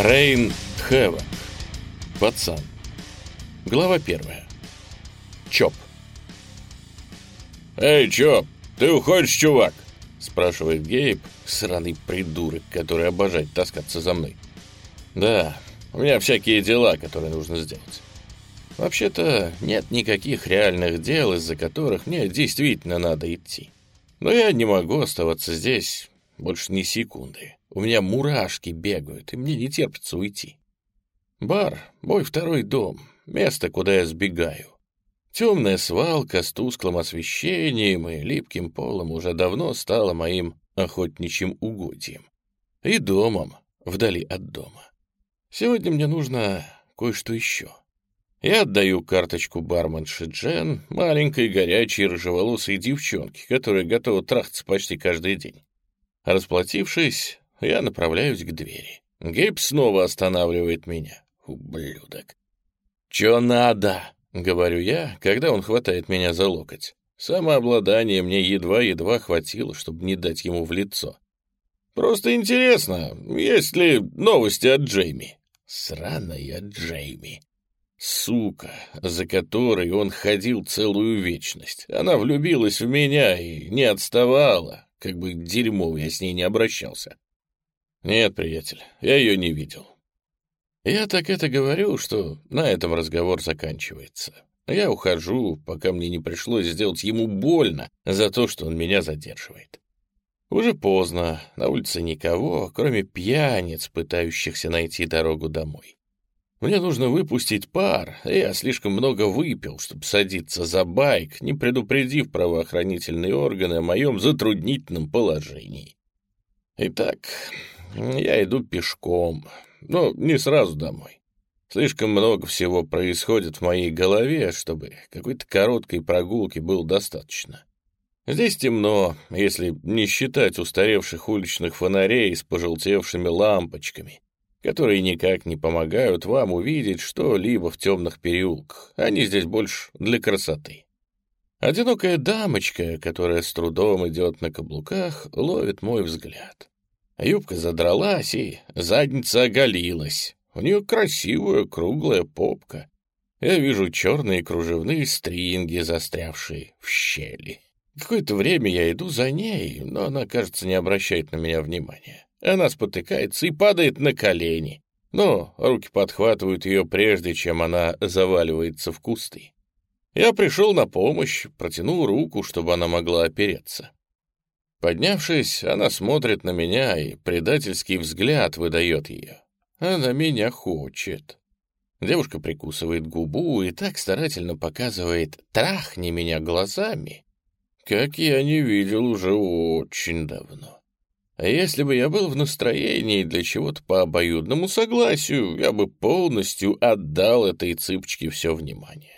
Рейн Хэвок. Пацан. Глава первая. Чоп. «Эй, Чоп, ты уходишь, чувак?» — спрашивает Гейб, сраный придурок, который обожает таскаться за мной. «Да, у меня всякие дела, которые нужно сделать. Вообще-то нет никаких реальных дел, из-за которых мне действительно надо идти. Но я не могу оставаться здесь больше ни секунды. У меня мурашки бегают, и мне не терпится уйти. Бар — мой второй дом, место, куда я сбегаю. Темная свалка с тусклым освещением и липким полом уже давно стала моим охотничьим угодьем. И домом, вдали от дома. Сегодня мне нужно кое-что еще. Я отдаю карточку барменши Джен, маленькой, горячей, рыжеволосой девчонке, которая готова трахаться почти каждый день. Расплатившись, я направляюсь к двери. Гейб снова останавливает меня. Ублюдок. «Чё надо?» — говорю я, когда он хватает меня за локоть. Самообладание мне едва-едва хватило, чтобы не дать ему в лицо. «Просто интересно, есть ли новости от Джейми?» «Сраная Джейми!» Сука, за которой он ходил целую вечность. Она влюбилась в меня и не отставала, как бы дерьмово я с ней не обращался. Нет, приятель, я ее не видел. Я так это говорю, что на этом разговор заканчивается. Я ухожу, пока мне не пришлось сделать ему больно за то, что он меня задерживает. Уже поздно, на улице никого, кроме пьяниц, пытающихся найти дорогу домой. Мне нужно выпустить пар, я слишком много выпил, чтобы садиться за байк, не предупредив правоохранительные органы о моем затруднительном положении. Итак, я иду пешком, но не сразу домой. Слишком много всего происходит в моей голове, чтобы какой-то короткой прогулки было достаточно. Здесь темно, если не считать устаревших уличных фонарей с пожелтевшими лампочками — которые никак не помогают вам увидеть что-либо в темных переулках. Они здесь больше для красоты. Одинокая дамочка, которая с трудом идет на каблуках, ловит мой взгляд. Юбка задралась, и задница оголилась. У нее красивая круглая попка. Я вижу черные кружевные стринги, застрявшие в щели. Какое-то время я иду за ней, но она, кажется, не обращает на меня внимания. Она спотыкается и падает на колени. Но руки подхватывают ее прежде, чем она заваливается в кусты. Я пришел на помощь, протянул руку, чтобы она могла опереться. Поднявшись, она смотрит на меня, и предательский взгляд выдает ее. Она меня хочет. Девушка прикусывает губу и так старательно показывает «трахни меня глазами», как я не видел уже очень давно. А если бы я был в настроении для чего-то по обоюдному согласию, я бы полностью отдал этой цыпочке все внимание.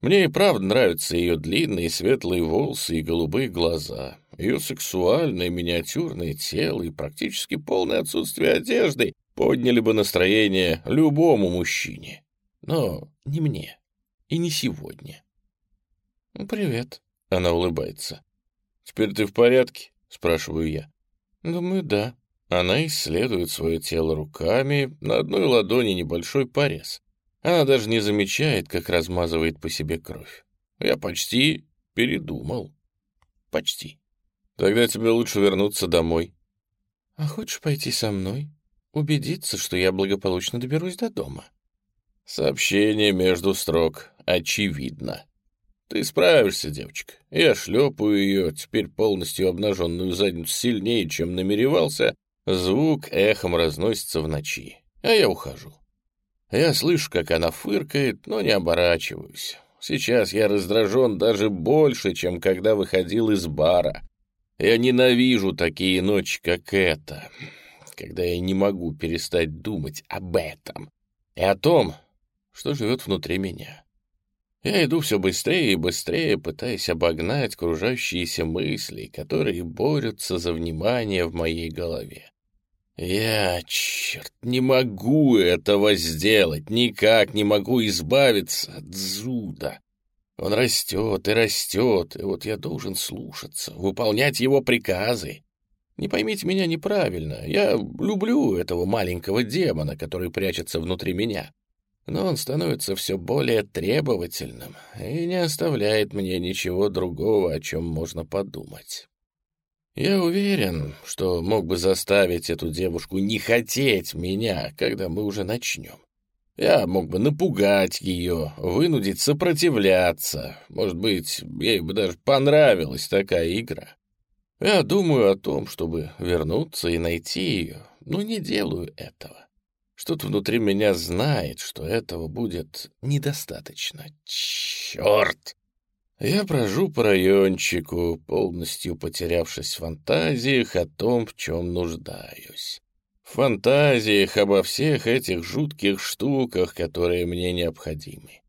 Мне и правда нравятся ее длинные светлые волосы и голубые глаза, ее сексуальное миниатюрное тело и практически полное отсутствие одежды подняли бы настроение любому мужчине. Но не мне. И не сегодня. «Привет», — она улыбается. «Теперь ты в порядке?» — спрашиваю я. Думаю, да. Она исследует свое тело руками, на одной ладони небольшой порез. Она даже не замечает, как размазывает по себе кровь. Я почти передумал. Почти. Тогда тебе лучше вернуться домой. А хочешь пойти со мной? Убедиться, что я благополучно доберусь до дома. Сообщение между строк очевидно. Ты справишься, девочка. Я шлепаю ее, теперь полностью обнаженную задницу сильнее, чем намеревался. Звук эхом разносится в ночи, а я ухожу. Я слышу, как она фыркает, но не оборачиваюсь. Сейчас я раздражен даже больше, чем когда выходил из бара. Я ненавижу такие ночи, как эта, когда я не могу перестать думать об этом и о том, что живет внутри меня. Я иду все быстрее и быстрее, пытаясь обогнать окружающиеся мысли, которые борются за внимание в моей голове. Я, черт, не могу этого сделать, никак не могу избавиться от зуда. Он растет и растет, и вот я должен слушаться, выполнять его приказы. Не поймите меня неправильно, я люблю этого маленького демона, который прячется внутри меня. Но он становится все более требовательным и не оставляет мне ничего другого, о чем можно подумать. Я уверен, что мог бы заставить эту девушку не хотеть меня, когда мы уже начнем. Я мог бы напугать ее, вынудить сопротивляться. Может быть, ей бы даже понравилась такая игра. Я думаю о том, чтобы вернуться и найти ее, но не делаю этого. Что-то внутри меня знает, что этого будет недостаточно. Черт! Я брожу по райончику, полностью потерявшись в фантазиях о том, в чем нуждаюсь. В фантазиях обо всех этих жутких штуках, которые мне необходимы.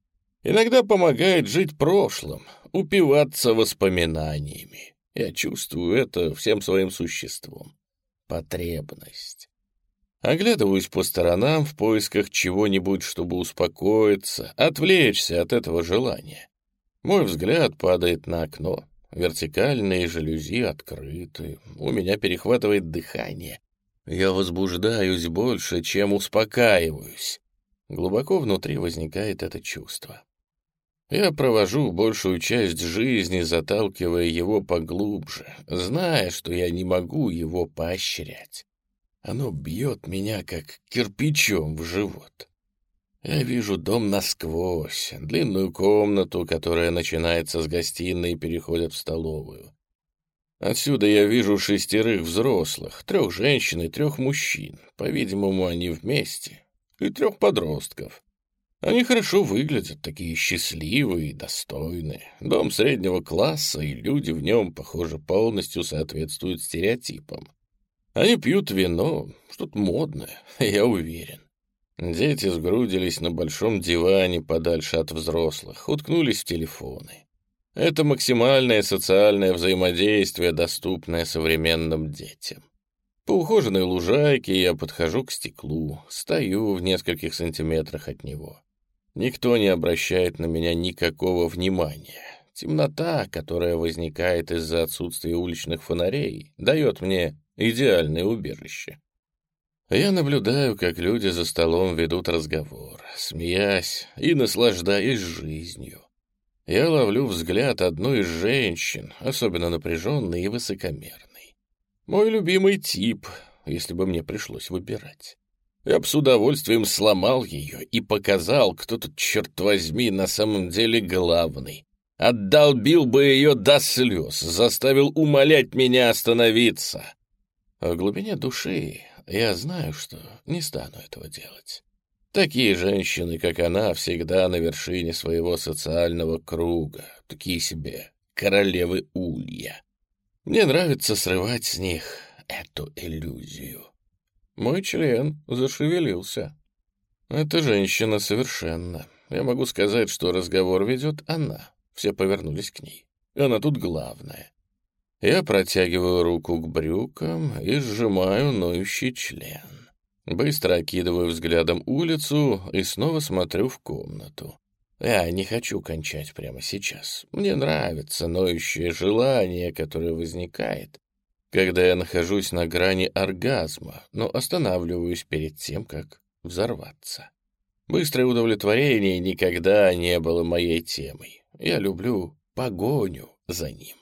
Иногда помогает жить прошлым, упиваться воспоминаниями. Я чувствую это всем своим существом. Потребность. Оглядываюсь по сторонам в поисках чего-нибудь, чтобы успокоиться, отвлечься от этого желания. Мой взгляд падает на окно. Вертикальные жалюзи открыты. У меня перехватывает дыхание. Я возбуждаюсь больше, чем успокаиваюсь. Глубоко внутри возникает это чувство. Я провожу большую часть жизни, заталкивая его поглубже, зная, что я не могу его поощрять. Оно бьет меня, как кирпичом в живот. Я вижу дом насквозь, длинную комнату, которая начинается с гостиной и переходит в столовую. Отсюда я вижу шестерых взрослых, трех женщин и трех мужчин, по-видимому, они вместе, и трех подростков. Они хорошо выглядят, такие счастливые и достойные. Дом среднего класса, и люди в нем, похоже, полностью соответствуют стереотипам. Они пьют вино, что-то модное, я уверен. Дети сгрудились на большом диване подальше от взрослых, уткнулись в телефоны. Это максимальное социальное взаимодействие, доступное современным детям. По ухоженной лужайке я подхожу к стеклу, стою в нескольких сантиметрах от него. Никто не обращает на меня никакого внимания. Темнота, которая возникает из-за отсутствия уличных фонарей, дает мне идеальное убежище. Я наблюдаю, как люди за столом ведут разговор, смеясь и наслаждаясь жизнью. Я ловлю взгляд одной из женщин, особенно напряженной и высокомерной. Мой любимый тип, если бы мне пришлось выбирать. Я бы с удовольствием сломал ее и показал, кто тут, черт возьми, на самом деле главный. Отдолбил бы ее до слез, заставил умолять меня остановиться. В глубине души я знаю, что не стану этого делать. Такие женщины, как она, всегда на вершине своего социального круга, такие себе королевы улья. Мне нравится срывать с них эту иллюзию. Мой член зашевелился. Эта женщина совершенно. Я могу сказать, что разговор ведет она. Все повернулись к ней. Она тут главная. Я протягиваю руку к брюкам и сжимаю ноющий член. Быстро окидываю взглядом улицу и снова смотрю в комнату. Я не хочу кончать прямо сейчас. Мне нравится ноющее желание, которое возникает, когда я нахожусь на грани оргазма, но останавливаюсь перед тем, как взорваться. Быстрое удовлетворение никогда не было моей темой. Я люблю погоню за ним.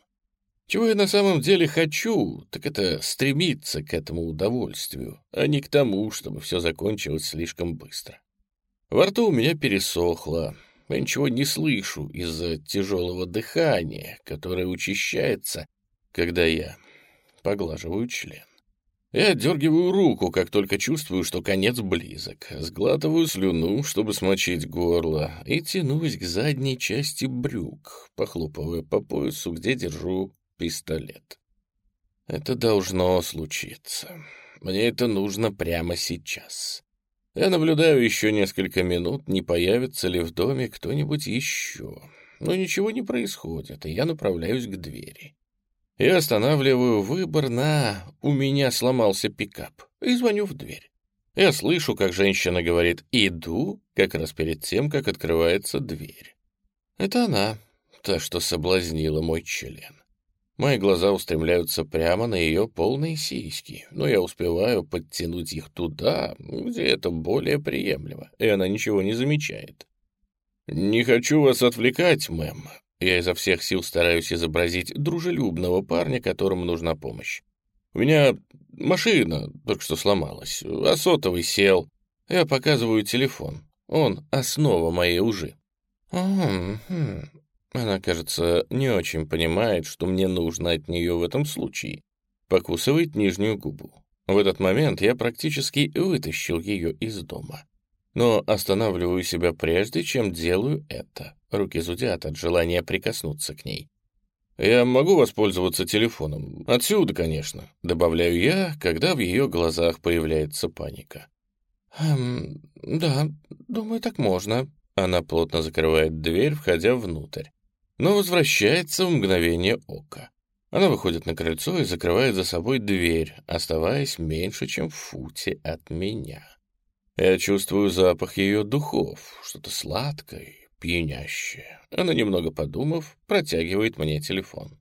Чего я на самом деле хочу, так это стремиться к этому удовольствию, а не к тому, чтобы все закончилось слишком быстро. Во рту у меня пересохло, я ничего не слышу из-за тяжелого дыхания, которое учащается, когда я поглаживаю член. Я отдергиваю руку, как только чувствую, что конец близок. Сглатываю слюну, чтобы смочить горло, и тянусь к задней части брюк, похлопывая по поясу, где держу пистолет. Это должно случиться. Мне это нужно прямо сейчас. Я наблюдаю еще несколько минут, не появится ли в доме кто-нибудь еще. Но ничего не происходит, и я направляюсь к двери. Я останавливаю выбор на «у меня сломался пикап» и звоню в дверь. Я слышу, как женщина говорит «иду», как раз перед тем, как открывается дверь. Это она, та, что соблазнила мой член. Мои глаза устремляются прямо на ее полные сиськи, но я успеваю подтянуть их туда, где это более приемлемо, и она ничего не замечает. «Не хочу вас отвлекать, мэм». Я изо всех сил стараюсь изобразить дружелюбного парня, которому нужна помощь. У меня машина только что сломалась, а сотовый сел. Я показываю телефон. Он — основа моей. Хм. Она, кажется, не очень понимает, что мне нужно от нее в этом случае. Покусывает нижнюю губу. В этот момент я практически вытащил ее из дома. Но останавливаю себя прежде, чем делаю это. Руки зудят от желания прикоснуться к ней. «Я могу воспользоваться телефоном. Отсюда, конечно», — добавляю я, когда в ее глазах появляется паника. «Эм, да, думаю, так можно». Она плотно закрывает дверь, входя внутрь, но возвращается в мгновение ока. Она выходит на крыльцо и закрывает за собой дверь, оставаясь меньше, чем в футе от меня. Я чувствую запах ее духов, что-то сладкое, пьянящее. Она, немного подумав, протягивает мне телефон.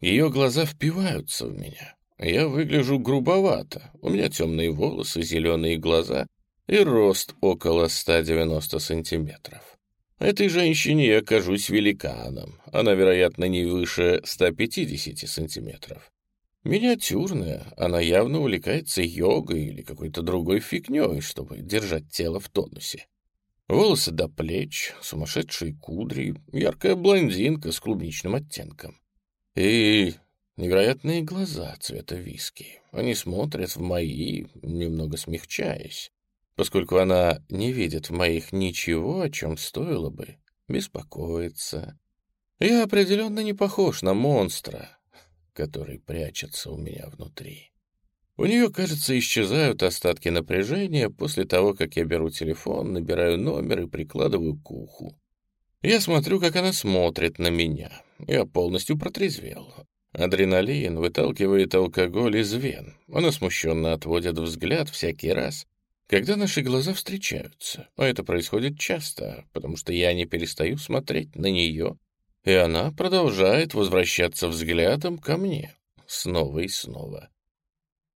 Ее глаза впиваются в меня. Я выгляжу грубовато. У меня темные волосы, зеленые глаза и рост около 190 сантиметров. Этой женщине я кажусь великаном. Она, вероятно, не выше 150 сантиметров. Миниатюрная, она явно увлекается йогой или какой-то другой фигней, чтобы держать тело в тонусе. Волосы до плеч, сумасшедшие кудри, яркая блондинка с клубничным оттенком. И невероятные глаза цвета виски. Они смотрят в мои, немного смягчаясь, поскольку она не видит в моих ничего, о чем стоило бы беспокоиться. Я определенно не похож на монстра, который прячется у меня внутри. У нее, кажется, исчезают остатки напряжения после того, как я беру телефон, набираю номер и прикладываю к уху. Я смотрю, как она смотрит на меня. Я полностью протрезвел. Адреналин выталкивает алкоголь из вен. Она смущенно отводит взгляд всякий раз, когда наши глаза встречаются. А это происходит часто, потому что я не перестаю смотреть на нее и она продолжает возвращаться взглядом ко мне снова и снова.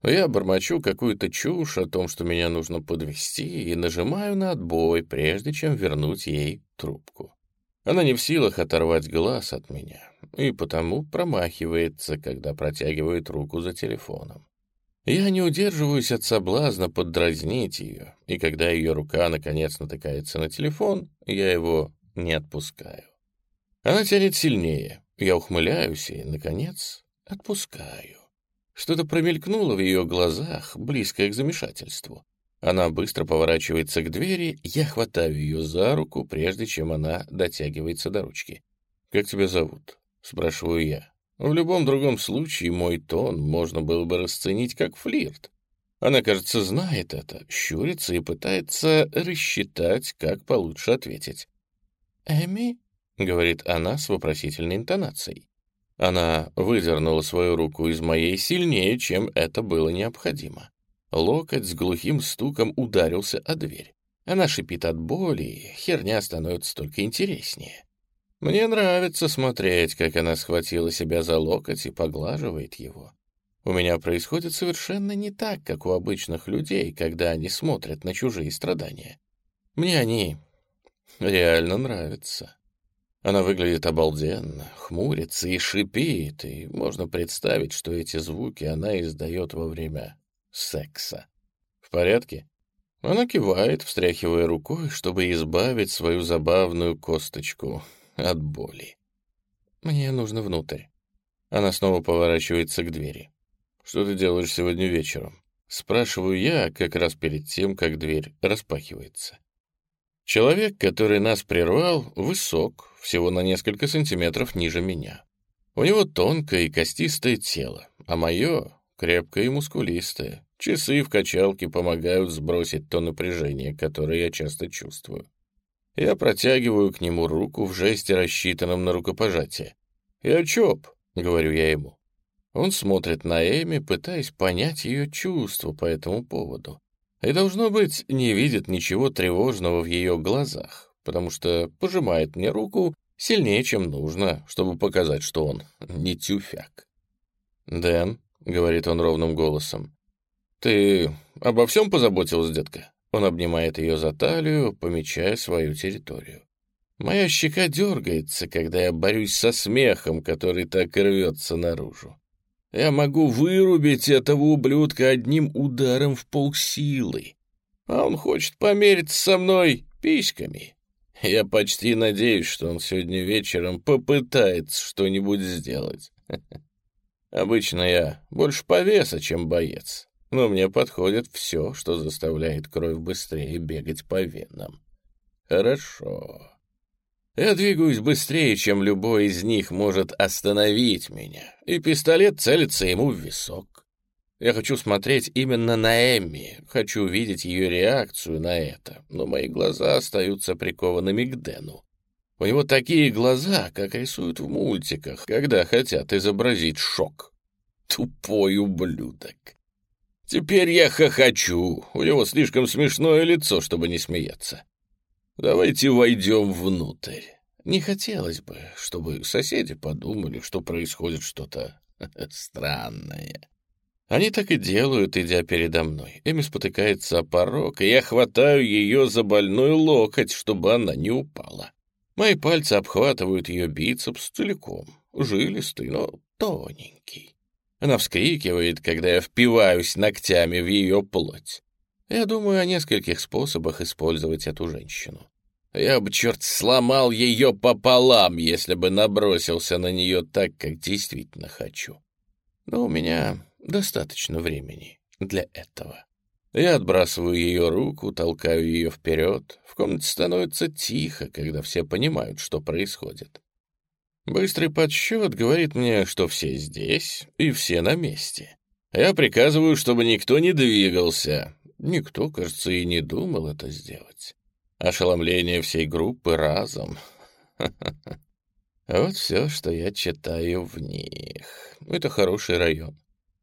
Я бормочу какую-то чушь о том, что меня нужно подвести, и нажимаю на отбой, прежде чем вернуть ей трубку. Она не в силах оторвать глаз от меня, и потому промахивается, когда протягивает руку за телефоном. Я не удерживаюсь от соблазна поддразнить ее, и когда ее рука наконец натыкается на телефон, я его не отпускаю. Она тянет сильнее. Я ухмыляюсь и, наконец, отпускаю. Что-то промелькнуло в ее глазах, близкое к замешательству. Она быстро поворачивается к двери, я хватаю ее за руку, прежде чем она дотягивается до ручки. «Как тебя зовут?» — спрашиваю я. В любом другом случае мой тон можно было бы расценить как флирт. Она, кажется, знает это, щурится и пытается рассчитать, как получше ответить. «Эми?» — говорит она с вопросительной интонацией. Она выдернула свою руку из моей сильнее, чем это было необходимо. Локоть с глухим стуком ударился о дверь. Она шипит от боли, херня становится только интереснее. Мне нравится смотреть, как она схватила себя за локоть и поглаживает его. У меня происходит совершенно не так, как у обычных людей, когда они смотрят на чужие страдания. Мне они реально нравятся. Она выглядит обалденно, хмурится и шипит, и можно представить, что эти звуки она издает во время секса. В порядке? Она кивает, встряхивая рукой, чтобы избавить свою забавную косточку от боли. Мне нужно внутрь. Она снова поворачивается к двери. «Что ты делаешь сегодня вечером?» Спрашиваю я, как раз перед тем, как дверь распахивается. Человек, который нас прервал, высок, всего на несколько сантиметров ниже меня. У него тонкое и костистое тело, а мое — крепкое и мускулистое. Часы в качалке помогают сбросить то напряжение, которое я часто чувствую. Я протягиваю к нему руку в жесте, рассчитанном на рукопожатие. «Я чоп», — говорю я ему. Он смотрит на Эми, пытаясь понять ее чувства по этому поводу. И, должно быть, не видит ничего тревожного в ее глазах, потому что пожимает мне руку, Сильнее, чем нужно, чтобы показать, что он не тюфяк. «Дэн», — говорит он ровным голосом, — «ты обо всем позаботилась, детка?» Он обнимает ее за талию, помечая свою территорию. Моя щека дергается, когда я борюсь со смехом, который так рвется наружу. Я могу вырубить этого ублюдка одним ударом в полсилы. А он хочет помериться со мной письками. Я почти надеюсь, что он сегодня вечером попытается что-нибудь сделать. Обычно я больше повеса, чем боец, но мне подходит все, что заставляет кровь быстрее бегать по венам. Хорошо. Я двигаюсь быстрее, чем любой из них может остановить меня, и пистолет целится ему в висок. Я хочу смотреть именно на Эмми, хочу видеть ее реакцию на это, но мои глаза остаются прикованными к Дэну. У него такие глаза, как рисуют в мультиках, когда хотят изобразить шок. Тупой ублюдок. Теперь я хохочу, у него слишком смешное лицо, чтобы не смеяться. Давайте войдем внутрь. Не хотелось бы, чтобы соседи подумали, что происходит что-то странное. Они так и делают, идя передо мной. Эми спотыкается о порог, и я хватаю ее за больной локоть, чтобы она не упала. Мои пальцы обхватывают ее бицепс целиком, жилистый, но тоненький. Она вскрикивает, когда я впиваюсь ногтями в ее плоть. Я думаю о нескольких способах использовать эту женщину. Я бы, черт, сломал ее пополам, если бы набросился на нее так, как действительно хочу. Но у меня достаточно времени для этого. Я отбрасываю ее руку, толкаю ее вперед. В комнате становится тихо, когда все понимают, что происходит. Быстрый подсчет говорит мне, что все здесь и все на месте. Я приказываю, чтобы никто не двигался, Никто, кажется, и не думал это сделать. Ошеломление всей группы разом. Вот все, что я читаю в них. Это хороший район.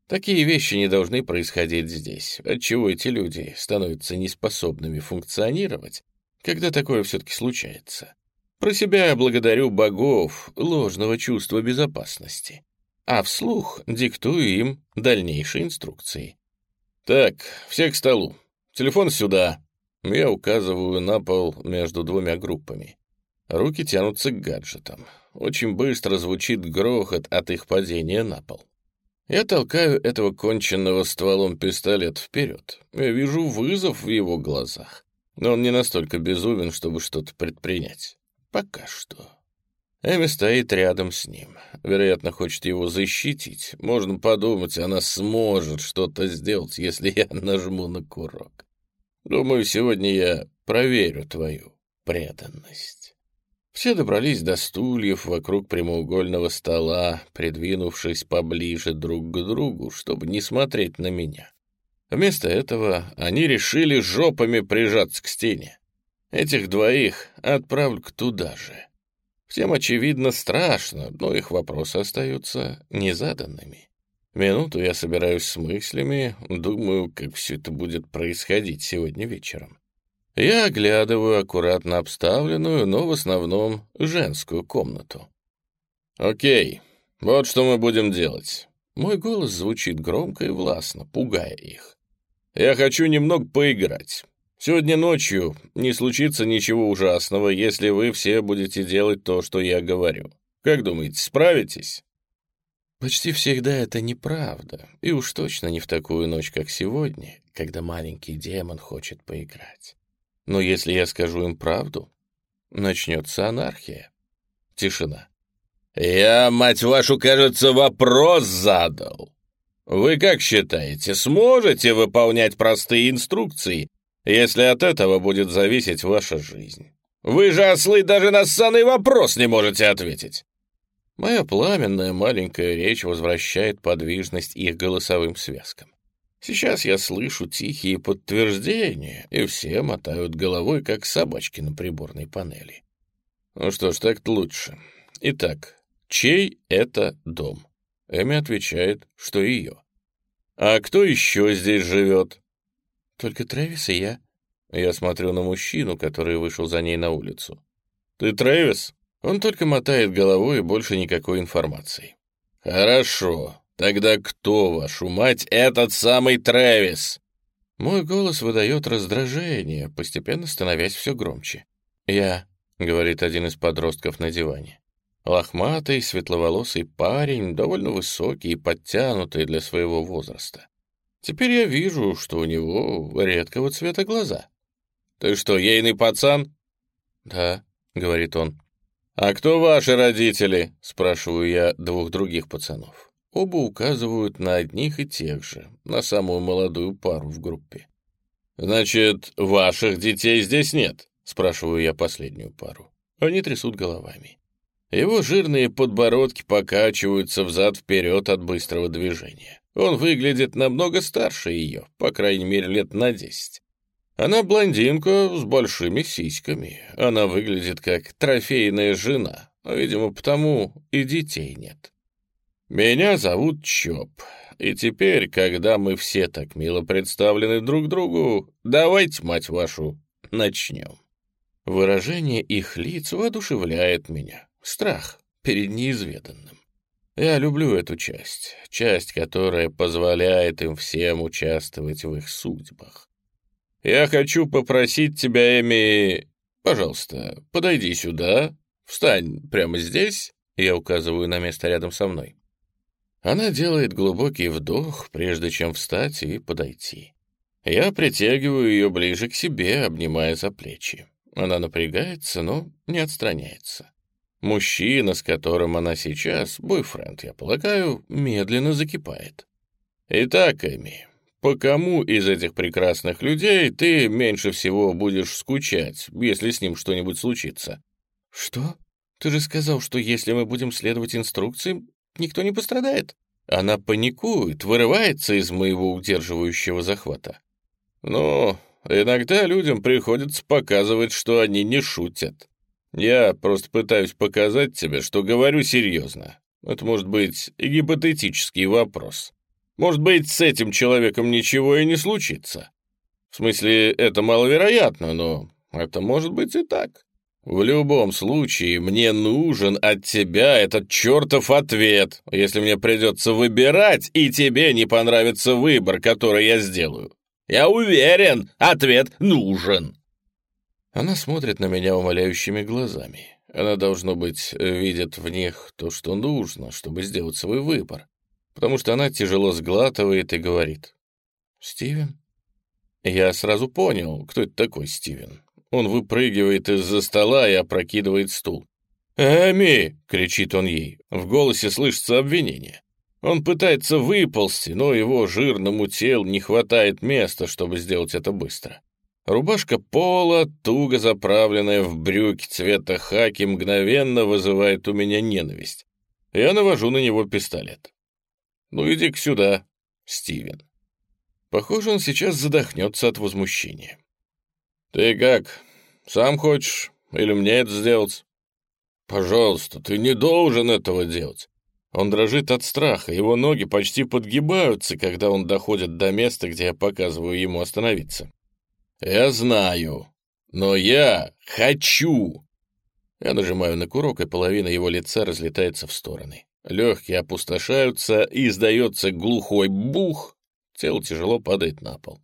Такие вещи не должны происходить здесь, отчего эти люди становятся неспособными функционировать, когда такое все-таки случается. Про себя я благодарю богов ложного чувства безопасности, а вслух диктую им дальнейшие инструкции. «Так, все к столу. Телефон сюда». Я указываю на пол между двумя группами. Руки тянутся к гаджетам. Очень быстро звучит грохот от их падения на пол. Я толкаю этого конченного стволом пистолет вперед. Я вижу вызов в его глазах. Но он не настолько безумен, чтобы что-то предпринять. Пока что. Эми стоит рядом с ним. Вероятно, хочет его защитить. Можно подумать, она сможет что-то сделать, если я нажму на курок. Думаю, сегодня я проверю твою преданность. Все добрались до стульев вокруг прямоугольного стола, придвинувшись поближе друг к другу, чтобы не смотреть на меня. Вместо этого они решили жопами прижаться к стене. Этих двоих отправлю к туда же. Всем, очевидно, страшно, но их вопросы остаются незаданными. Минуту я собираюсь с мыслями, думаю, как все это будет происходить сегодня вечером. Я оглядываю аккуратно обставленную, но в основном женскую комнату. «Окей, вот что мы будем делать». Мой голос звучит громко и властно, пугая их. «Я хочу немного поиграть. Сегодня ночью не случится ничего ужасного, если вы все будете делать то, что я говорю. Как думаете, справитесь?» Почти всегда это неправда, и уж точно не в такую ночь, как сегодня, когда маленький демон хочет поиграть. Но если я скажу им правду, начнется анархия. Тишина. «Я, мать вашу, кажется, вопрос задал. Вы как считаете, сможете выполнять простые инструкции, если от этого будет зависеть ваша жизнь. Вы же, ослы, даже на ссаный вопрос не можете ответить. Моя пламенная маленькая речь возвращает подвижность их голосовым связкам. Сейчас я слышу тихие подтверждения, и все мотают головой, как собачки на приборной панели. Ну что ж, так-то лучше. Итак, чей это дом? Эми отвечает, что ее. А кто еще здесь живет? «Только Трэвис и я». Я смотрю на мужчину, который вышел за ней на улицу. «Ты Трэвис?» Он только мотает головой и больше никакой информации. «Хорошо. Тогда кто, вашу мать, этот самый Трэвис?» Мой голос выдает раздражение, постепенно становясь все громче. «Я», — говорит один из подростков на диване. Лохматый, светловолосый парень, довольно высокий и подтянутый для своего возраста. Теперь я вижу, что у него редкого цвета глаза. «Ты что, ейный пацан?» «Да», — говорит он. «А кто ваши родители?» — спрашиваю я двух других пацанов. Оба указывают на одних и тех же, на самую молодую пару в группе. «Значит, ваших детей здесь нет?» — спрашиваю я последнюю пару. Они трясут головами. Его жирные подбородки покачиваются взад-вперед от быстрого движения. Он выглядит намного старше ее, по крайней мере, лет на десять. Она блондинка с большими сиськами. Она выглядит как трофейная жена. Видимо, потому и детей нет. Меня зовут Чоп. И теперь, когда мы все так мило представлены друг другу, давайте, мать вашу, начнем. Выражение их лиц воодушевляет меня. Страх перед неизведанным. Я люблю эту часть, часть, которая позволяет им всем участвовать в их судьбах. Я хочу попросить тебя, Эми, пожалуйста, подойди сюда, встань прямо здесь, я указываю на место рядом со мной. Она делает глубокий вдох, прежде чем встать и подойти. Я притягиваю ее ближе к себе, обнимая за плечи. Она напрягается, но не отстраняется. Мужчина, с которым она сейчас, бойфренд, я полагаю, медленно закипает. Итак, Эми, по кому из этих прекрасных людей ты меньше всего будешь скучать, если с ним что-нибудь случится? Что? Ты же сказал, что если мы будем следовать инструкциям, никто не пострадает. Она паникует, вырывается из моего удерживающего захвата. Но иногда людям приходится показывать, что они не шутят. Я просто пытаюсь показать тебе, что говорю серьезно. Это может быть гипотетический вопрос. Может быть, с этим человеком ничего и не случится. В смысле, это маловероятно, но это может быть и так. В любом случае, мне нужен от тебя этот чертов ответ, если мне придется выбирать, и тебе не понравится выбор, который я сделаю. Я уверен, ответ нужен. Она смотрит на меня умоляющими глазами. Она, должно быть, видит в них то, что нужно, чтобы сделать свой выбор. Потому что она тяжело сглатывает и говорит. «Стивен?» Я сразу понял, кто это такой Стивен. Он выпрыгивает из-за стола и опрокидывает стул. «Эми!» — кричит он ей. В голосе слышится обвинение. Он пытается выползти, но его жирному телу не хватает места, чтобы сделать это быстро. Рубашка пола, туго заправленная в брюки цвета хаки, мгновенно вызывает у меня ненависть. Я навожу на него пистолет. «Ну иди-ка сюда, Стивен». Похоже, он сейчас задохнется от возмущения. «Ты как, сам хочешь или мне это сделать?» «Пожалуйста, ты не должен этого делать». Он дрожит от страха, его ноги почти подгибаются, когда он доходит до места, где я показываю ему остановиться. «Я знаю, но я хочу!» Я нажимаю на курок, и половина его лица разлетается в стороны. Легкие опустошаются, и издается глухой бух. Тело тяжело падает на пол.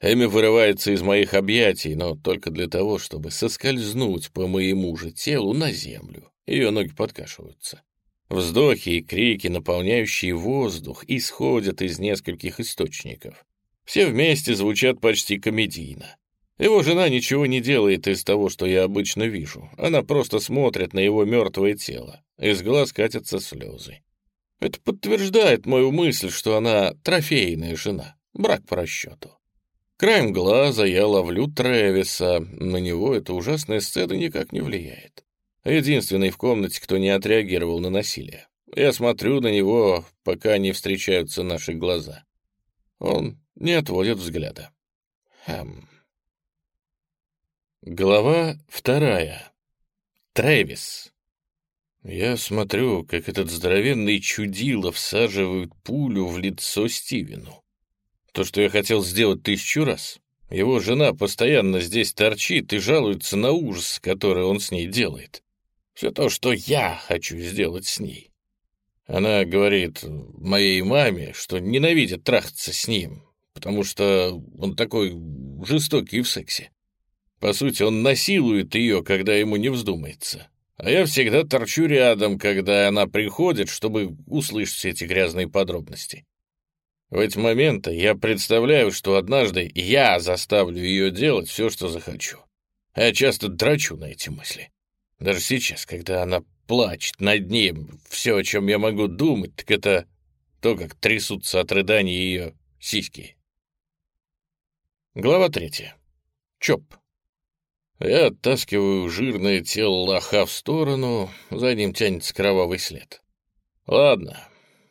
Эми вырывается из моих объятий, но только для того, чтобы соскользнуть по моему же телу на землю. Ее ноги подкашиваются. Вздохи и крики, наполняющие воздух, исходят из нескольких источников. Все вместе звучат почти комедийно. Его жена ничего не делает из того, что я обычно вижу. Она просто смотрит на его мертвое тело. Из глаз катятся слезы. Это подтверждает мою мысль, что она трофейная жена. Брак по расчету. Краем глаза я ловлю Трэвиса. На него эта ужасная сцена никак не влияет. Единственный в комнате, кто не отреагировал на насилие. Я смотрю на него, пока не встречаются наши глаза. Он не отводит взгляда. Хм. Глава вторая. Трэвис. Я смотрю, как этот здоровенный чудило всаживают пулю в лицо Стивену. То, что я хотел сделать тысячу раз. Его жена постоянно здесь торчит и жалуется на ужас, который он с ней делает. Все то, что я хочу сделать с ней. Она говорит моей маме, что ненавидит трахаться с ним, потому что он такой жестокий в сексе. По сути, он насилует ее, когда ему не вздумается. А я всегда торчу рядом, когда она приходит, чтобы услышать эти грязные подробности. В эти моменты я представляю, что однажды я заставлю ее делать все, что захочу. А я часто драчу на эти мысли. Даже сейчас, когда она плачет над ним, все, о чем я могу думать, так это то, как трясутся от рыданий ее сиськи. Глава третья. Чоп. Я оттаскиваю жирное тело лоха в сторону, за ним тянется кровавый след. Ладно,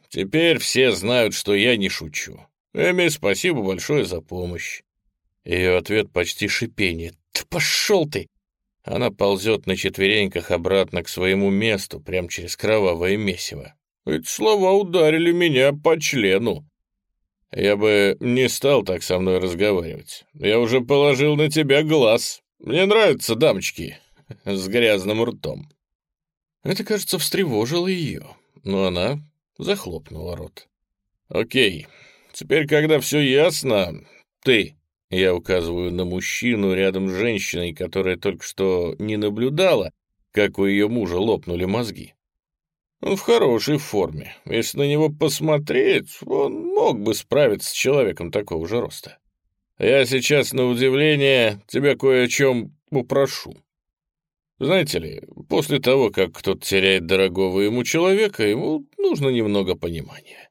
теперь все знают, что я не шучу. Эми, спасибо большое за помощь. Ее ответ почти шипение. «Да пошел ты!» Она ползет на четвереньках обратно к своему месту, прямо через кровавое месиво. Эти слова ударили меня по члену. Я бы не стал так со мной разговаривать. Я уже положил на тебя глаз. Мне нравятся дамочки с грязным ртом. Это, кажется, встревожило ее, но она захлопнула рот. Окей, теперь, когда все ясно, ты... Я указываю на мужчину рядом с женщиной, которая только что не наблюдала, как у ее мужа лопнули мозги. Он в хорошей форме. Если на него посмотреть, он мог бы справиться с человеком такого же роста. Я сейчас, на удивление, тебя кое о чем упрошу. Знаете ли, после того, как кто-то теряет дорогого ему человека, ему нужно немного понимания.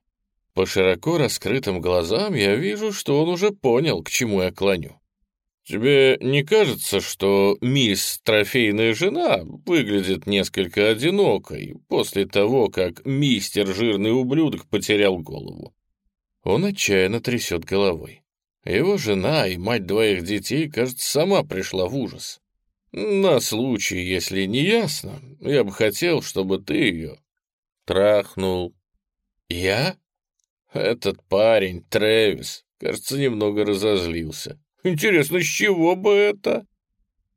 По широко раскрытым глазам я вижу, что он уже понял, к чему я клоню. Тебе не кажется, что мисс Трофейная Жена выглядит несколько одинокой после того, как мистер Жирный Ублюдок потерял голову? Он отчаянно трясет головой. Его жена и мать двоих детей, кажется, сама пришла в ужас. На случай, если не ясно, я бы хотел, чтобы ты ее трахнул. Я? Этот парень, Трэвис, кажется, немного разозлился. Интересно, с чего бы это?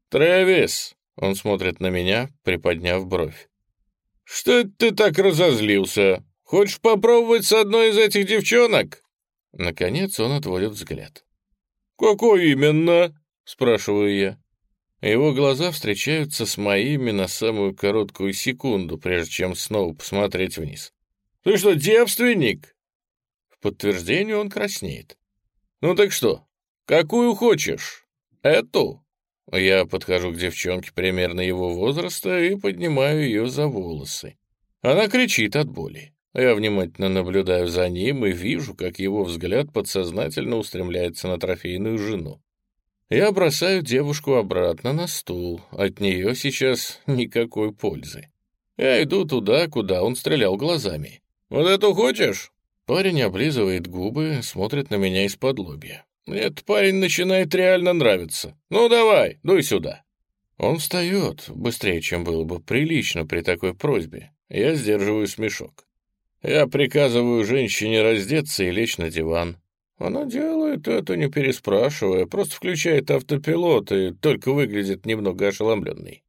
Трэвис, он смотрит на меня, приподняв бровь. Что ты так разозлился? Хочешь попробовать с одной из этих девчонок? Наконец он отводит взгляд. «Какой именно?» — спрашиваю я. Его глаза встречаются с моими на самую короткую секунду, прежде чем снова посмотреть вниз. «Ты что, девственник?» В подтверждение он краснеет. «Ну так что, какую хочешь? Эту?» Я подхожу к девчонке примерно его возраста и поднимаю ее за волосы. Она кричит от боли. Я внимательно наблюдаю за ним и вижу, как его взгляд подсознательно устремляется на трофейную жену. Я бросаю девушку обратно на стул. От нее сейчас никакой пользы. Я иду туда, куда он стрелял глазами. «Вот эту хочешь?» Парень облизывает губы, смотрит на меня из-под лобья. Мне этот парень начинает реально нравиться. Ну давай, дуй сюда. Он встает, быстрее, чем было бы прилично при такой просьбе. Я сдерживаю смешок. Я приказываю женщине раздеться и лечь на диван. Она делает это, не переспрашивая, просто включает автопилот и только выглядит немного ошеломленной.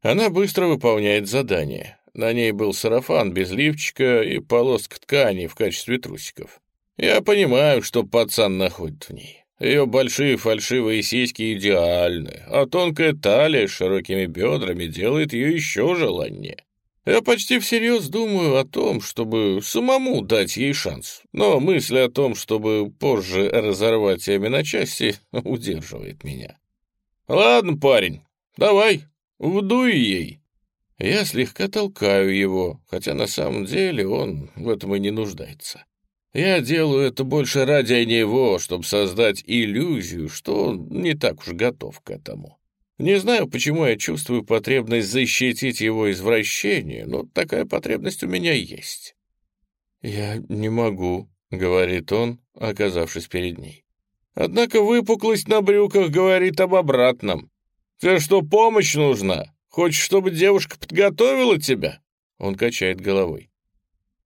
Она быстро выполняет задание. На ней был сарафан без лифчика и полоска ткани в качестве трусиков. Я понимаю, что пацан находит в ней. Ее большие фальшивые сиськи идеальны, а тонкая талия с широкими бедрами делает ее еще желаннее. Я почти всерьез думаю о том, чтобы самому дать ей шанс, но мысль о том, чтобы позже разорвать Эми на части, удерживает меня. «Ладно, парень, давай, вдуй ей». Я слегка толкаю его, хотя на самом деле он в этом и не нуждается. Я делаю это больше ради него, чтобы создать иллюзию, что он не так уж готов к этому. Не знаю, почему я чувствую потребность защитить его извращение, но такая потребность у меня есть. «Я не могу», — говорит он, оказавшись перед ней. Однако выпуклость на брюках говорит об обратном. «Тебе что, помощь нужна? Хочешь, чтобы девушка подготовила тебя?» Он качает головой.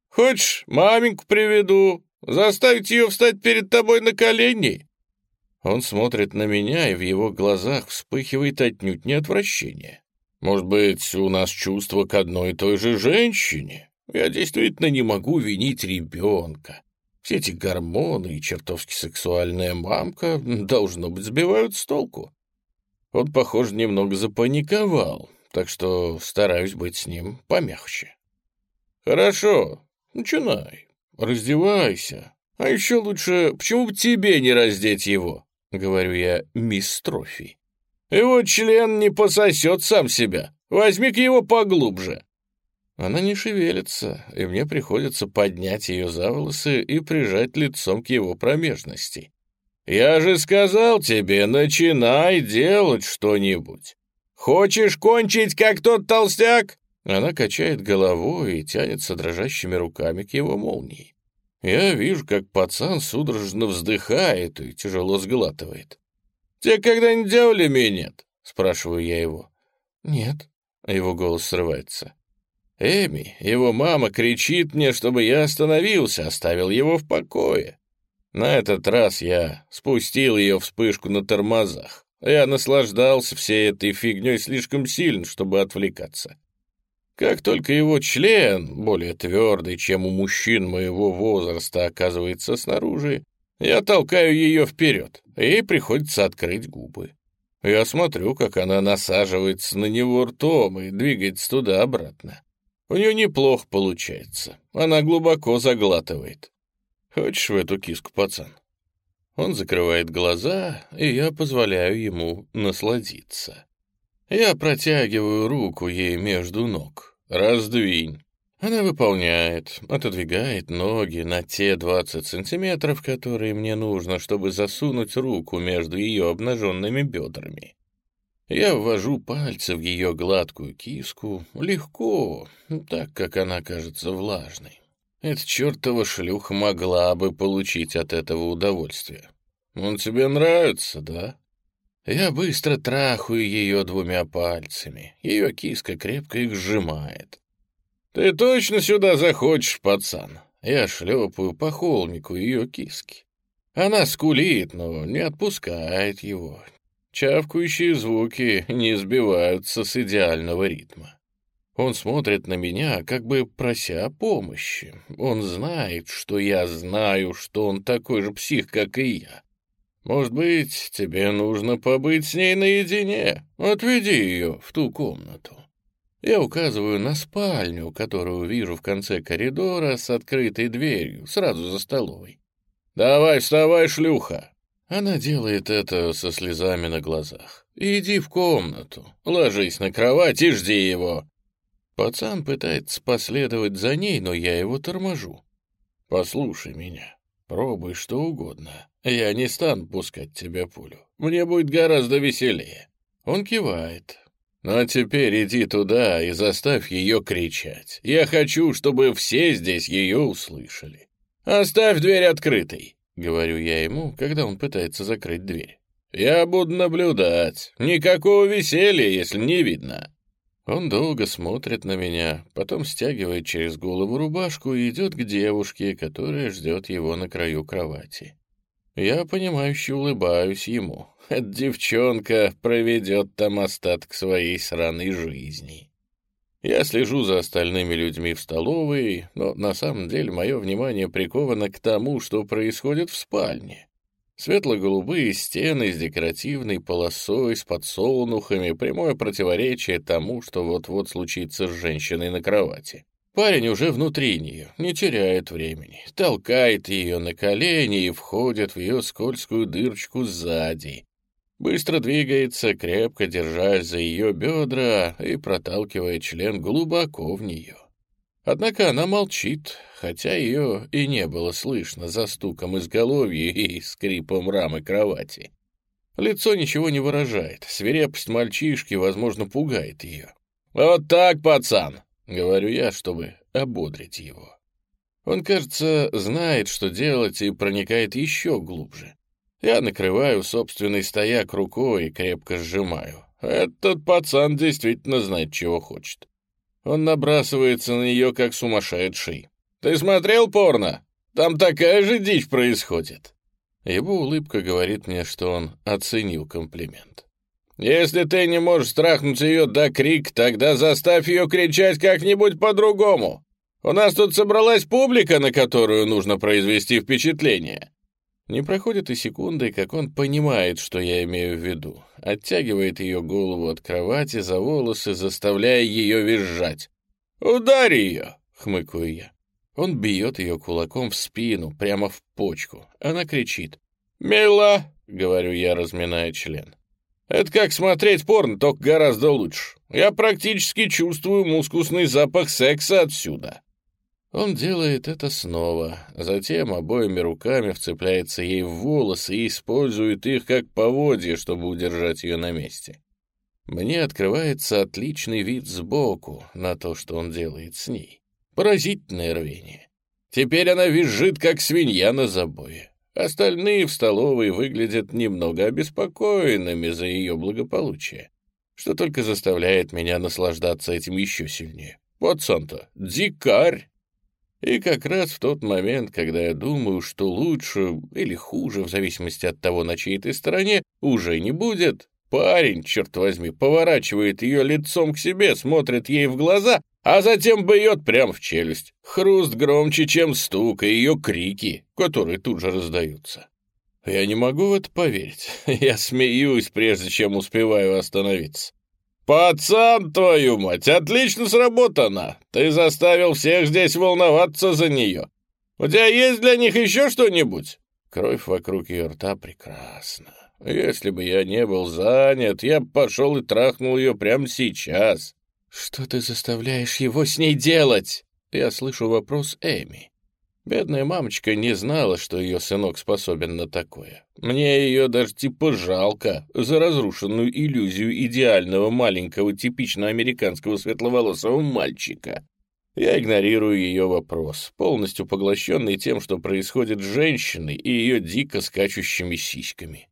«Хочешь, маменьку приведу, заставить ее встать перед тобой на колени?» Он смотрит на меня, и в его глазах вспыхивает отнюдь не отвращение. Может быть, у нас чувство к одной и той же женщине? Я действительно не могу винить ребенка. Все эти гормоны и чертовски сексуальная мамка, должно быть, сбивают с толку. Он, похоже, немного запаниковал, так что стараюсь быть с ним помягче. Хорошо, начинай. Раздевайся. А еще лучше, почему бы тебе не раздеть его? Говорю я мисс Трофи. Его член не пососет сам себя. Возьми-ка его поглубже. Она не шевелится, и мне приходится поднять ее за волосы и прижать лицом к его промежности. «Я же сказал тебе, начинай делать что-нибудь. Хочешь кончить, как тот толстяк?» Она качает головой и тянется дрожащими руками к его молнии. Я вижу, как пацан судорожно вздыхает и тяжело сглатывает. «Тебе когда-нибудь делали минет?» — спрашиваю я его. «Нет», — его голос срывается. Эми, его мама, кричит мне, чтобы я остановился, оставил его в покое. На этот раз я спустил ее вспышку на тормозах. Я наслаждался всей этой фигней слишком сильно, чтобы отвлекаться. Как только его член, более твердый, чем у мужчин моего возраста, оказывается снаружи, я толкаю ее вперед, и ей приходится открыть губы. Я смотрю, как она насаживается на него ртом и двигается туда-обратно. У нее неплохо получается. Она глубоко заглатывает. Хочешь в эту киску, пацан? Он закрывает глаза, и я позволяю ему насладиться. Я протягиваю руку ей между ног. Раздвинь. Она выполняет, отодвигает ноги на те 20 сантиметров, которые мне нужно, чтобы засунуть руку между ее обнаженными бедрами. Я ввожу пальцы в ее гладкую киску, легко, так как она кажется влажной. Эта чертова шлюха могла бы получить от этого удовольствие. Он тебе нравится, да? Я быстро трахаю ее двумя пальцами. Ее киска крепко их сжимает. «Ты точно сюда захочешь, пацан?» Я шлепаю по холмику ее киски. Она скулит, но не отпускает его, Чавкающие звуки не сбиваются с идеального ритма. Он смотрит на меня, как бы прося о помощи. Он знает, что я знаю, что он такой же псих, как и я. Может быть, тебе нужно побыть с ней наедине? Отведи ее в ту комнату. Я указываю на спальню, которую вижу в конце коридора с открытой дверью, сразу за столовой. «Давай, вставай, шлюха!» Она делает это со слезами на глазах. «Иди в комнату, ложись на кровать и жди его». Пацан пытается последовать за ней, но я его торможу. «Послушай меня, пробуй что угодно. Я не стану пускать тебе пулю. Мне будет гораздо веселее». Он кивает. «Ну а теперь иди туда и заставь ее кричать. Я хочу, чтобы все здесь ее услышали. Оставь дверь открытой». — говорю я ему, когда он пытается закрыть дверь. «Я буду наблюдать. Никакого веселья, если не видно». Он долго смотрит на меня, потом стягивает через голову рубашку и идет к девушке, которая ждет его на краю кровати. Я, понимающе улыбаюсь ему. Эта девчонка проведет там остаток своей сраной жизни. Я слежу за остальными людьми в столовой, но на самом деле мое внимание приковано к тому, что происходит в спальне. Светло-голубые стены с декоративной полосой, с подсолнухами, прямое противоречие тому, что вот-вот случится с женщиной на кровати. Парень уже внутри нее, не теряет времени, толкает ее на колени и входит в ее скользкую дырочку сзади. Быстро двигается, крепко держась за ее бедра и проталкивая член глубоко в нее. Однако она молчит, хотя ее и не было слышно за стуком изголовья и скрипом рамы кровати. Лицо ничего не выражает, свирепость мальчишки, возможно, пугает ее. «Вот так, пацан!» — говорю я, чтобы ободрить его. Он, кажется, знает, что делать, и проникает еще глубже. Я накрываю собственный стояк рукой и крепко сжимаю. Этот пацан действительно знает, чего хочет. Он набрасывается на нее, как сумасшедший. «Ты смотрел порно? Там такая же дичь происходит». Его улыбка говорит мне, что он оценил комплимент. Если ты не можешь страхнуть ее до крик, тогда заставь ее кричать как-нибудь по-другому. У нас тут собралась публика, на которую нужно произвести впечатление». Не проходит и секунды, как он понимает, что я имею в виду. Оттягивает ее голову от кровати за волосы, заставляя ее визжать. «Ударь ее!» — хмыкаю я. Он бьет ее кулаком в спину, прямо в почку. Она кричит. «Мила!» — говорю я, разминая член. «Это как смотреть порно, только гораздо лучше. Я практически чувствую мускусный запах секса отсюда». Он делает это снова, затем обоими руками вцепляется ей в волосы и использует их как поводья, чтобы удержать ее на месте. Мне открывается отличный вид сбоку на то, что он делает с ней. Поразительное рвение. Теперь она визжит, как свинья на забое. Остальные в столовой выглядят немного обеспокоенными за ее благополучие, что только заставляет меня наслаждаться этим еще сильнее. Вот Санта, дикарь! И как раз в тот момент, когда я думаю, что лучше или хуже, в зависимости от того, на чьей ты стороне, уже не будет, парень, черт возьми, поворачивает ее лицом к себе, смотрит ей в глаза, а затем бьет прямо в челюсть. Хруст громче, чем стук, и ее крики, которые тут же раздаются. Я не могу в это поверить. Я смеюсь, прежде чем успеваю остановиться. «Пацан, твою мать, отлично сработано! Ты заставил всех здесь волноваться за нее. У тебя есть для них еще что-нибудь?» Кровь вокруг ее рта прекрасна. Если бы я не был занят, я бы пошел и трахнул ее прямо сейчас. «Что ты заставляешь его с ней делать?» Я слышу вопрос Эми. Бедная мамочка не знала, что ее сынок способен на такое. Мне ее даже типа жалко за разрушенную иллюзию идеального маленького типично американского светловолосого мальчика. Я игнорирую ее вопрос, полностью поглощенный тем, что происходит с женщиной и ее дико скачущими сиськами.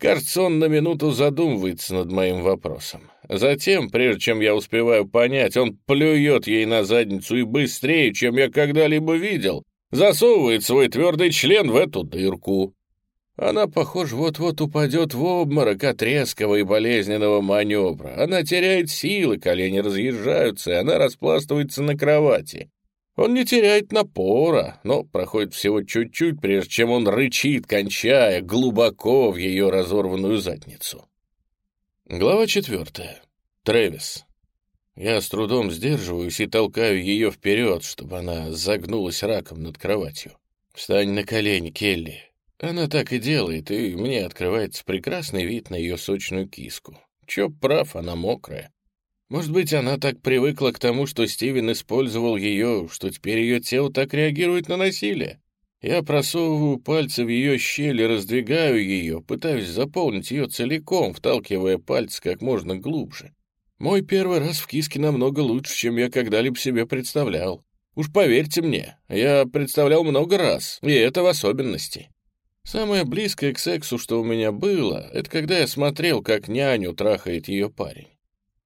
Кажется, он на минуту задумывается над моим вопросом. Затем, прежде чем я успеваю понять, он плюет ей на задницу и быстрее, чем я когда-либо видел, засовывает свой твердый член в эту дырку. Она, похоже, вот-вот упадет в обморок от резкого и болезненного маневра. Она теряет силы, колени разъезжаются, и она распластывается на кровати. Он не теряет напора, но проходит всего чуть-чуть, прежде чем он рычит, кончая глубоко в ее разорванную задницу. Глава четвертая. Трэвис. Я с трудом сдерживаюсь и толкаю ее вперед, чтобы она загнулась раком над кроватью. «Встань на колени, Келли». Она так и делает, и мне открывается прекрасный вид на ее сочную киску. Чоп прав, она мокрая. Может быть, она так привыкла к тому, что Стивен использовал ее, что теперь ее тело так реагирует на насилие. Я просовываю пальцы в ее щель и раздвигаю ее, пытаюсь заполнить ее целиком, вталкивая пальцы как можно глубже. Мой первый раз в киске намного лучше, чем я когда-либо себе представлял. Уж поверьте мне, я представлял много раз, и это в особенности. Самое близкое к сексу, что у меня было, это когда я смотрел, как няню трахает ее парень.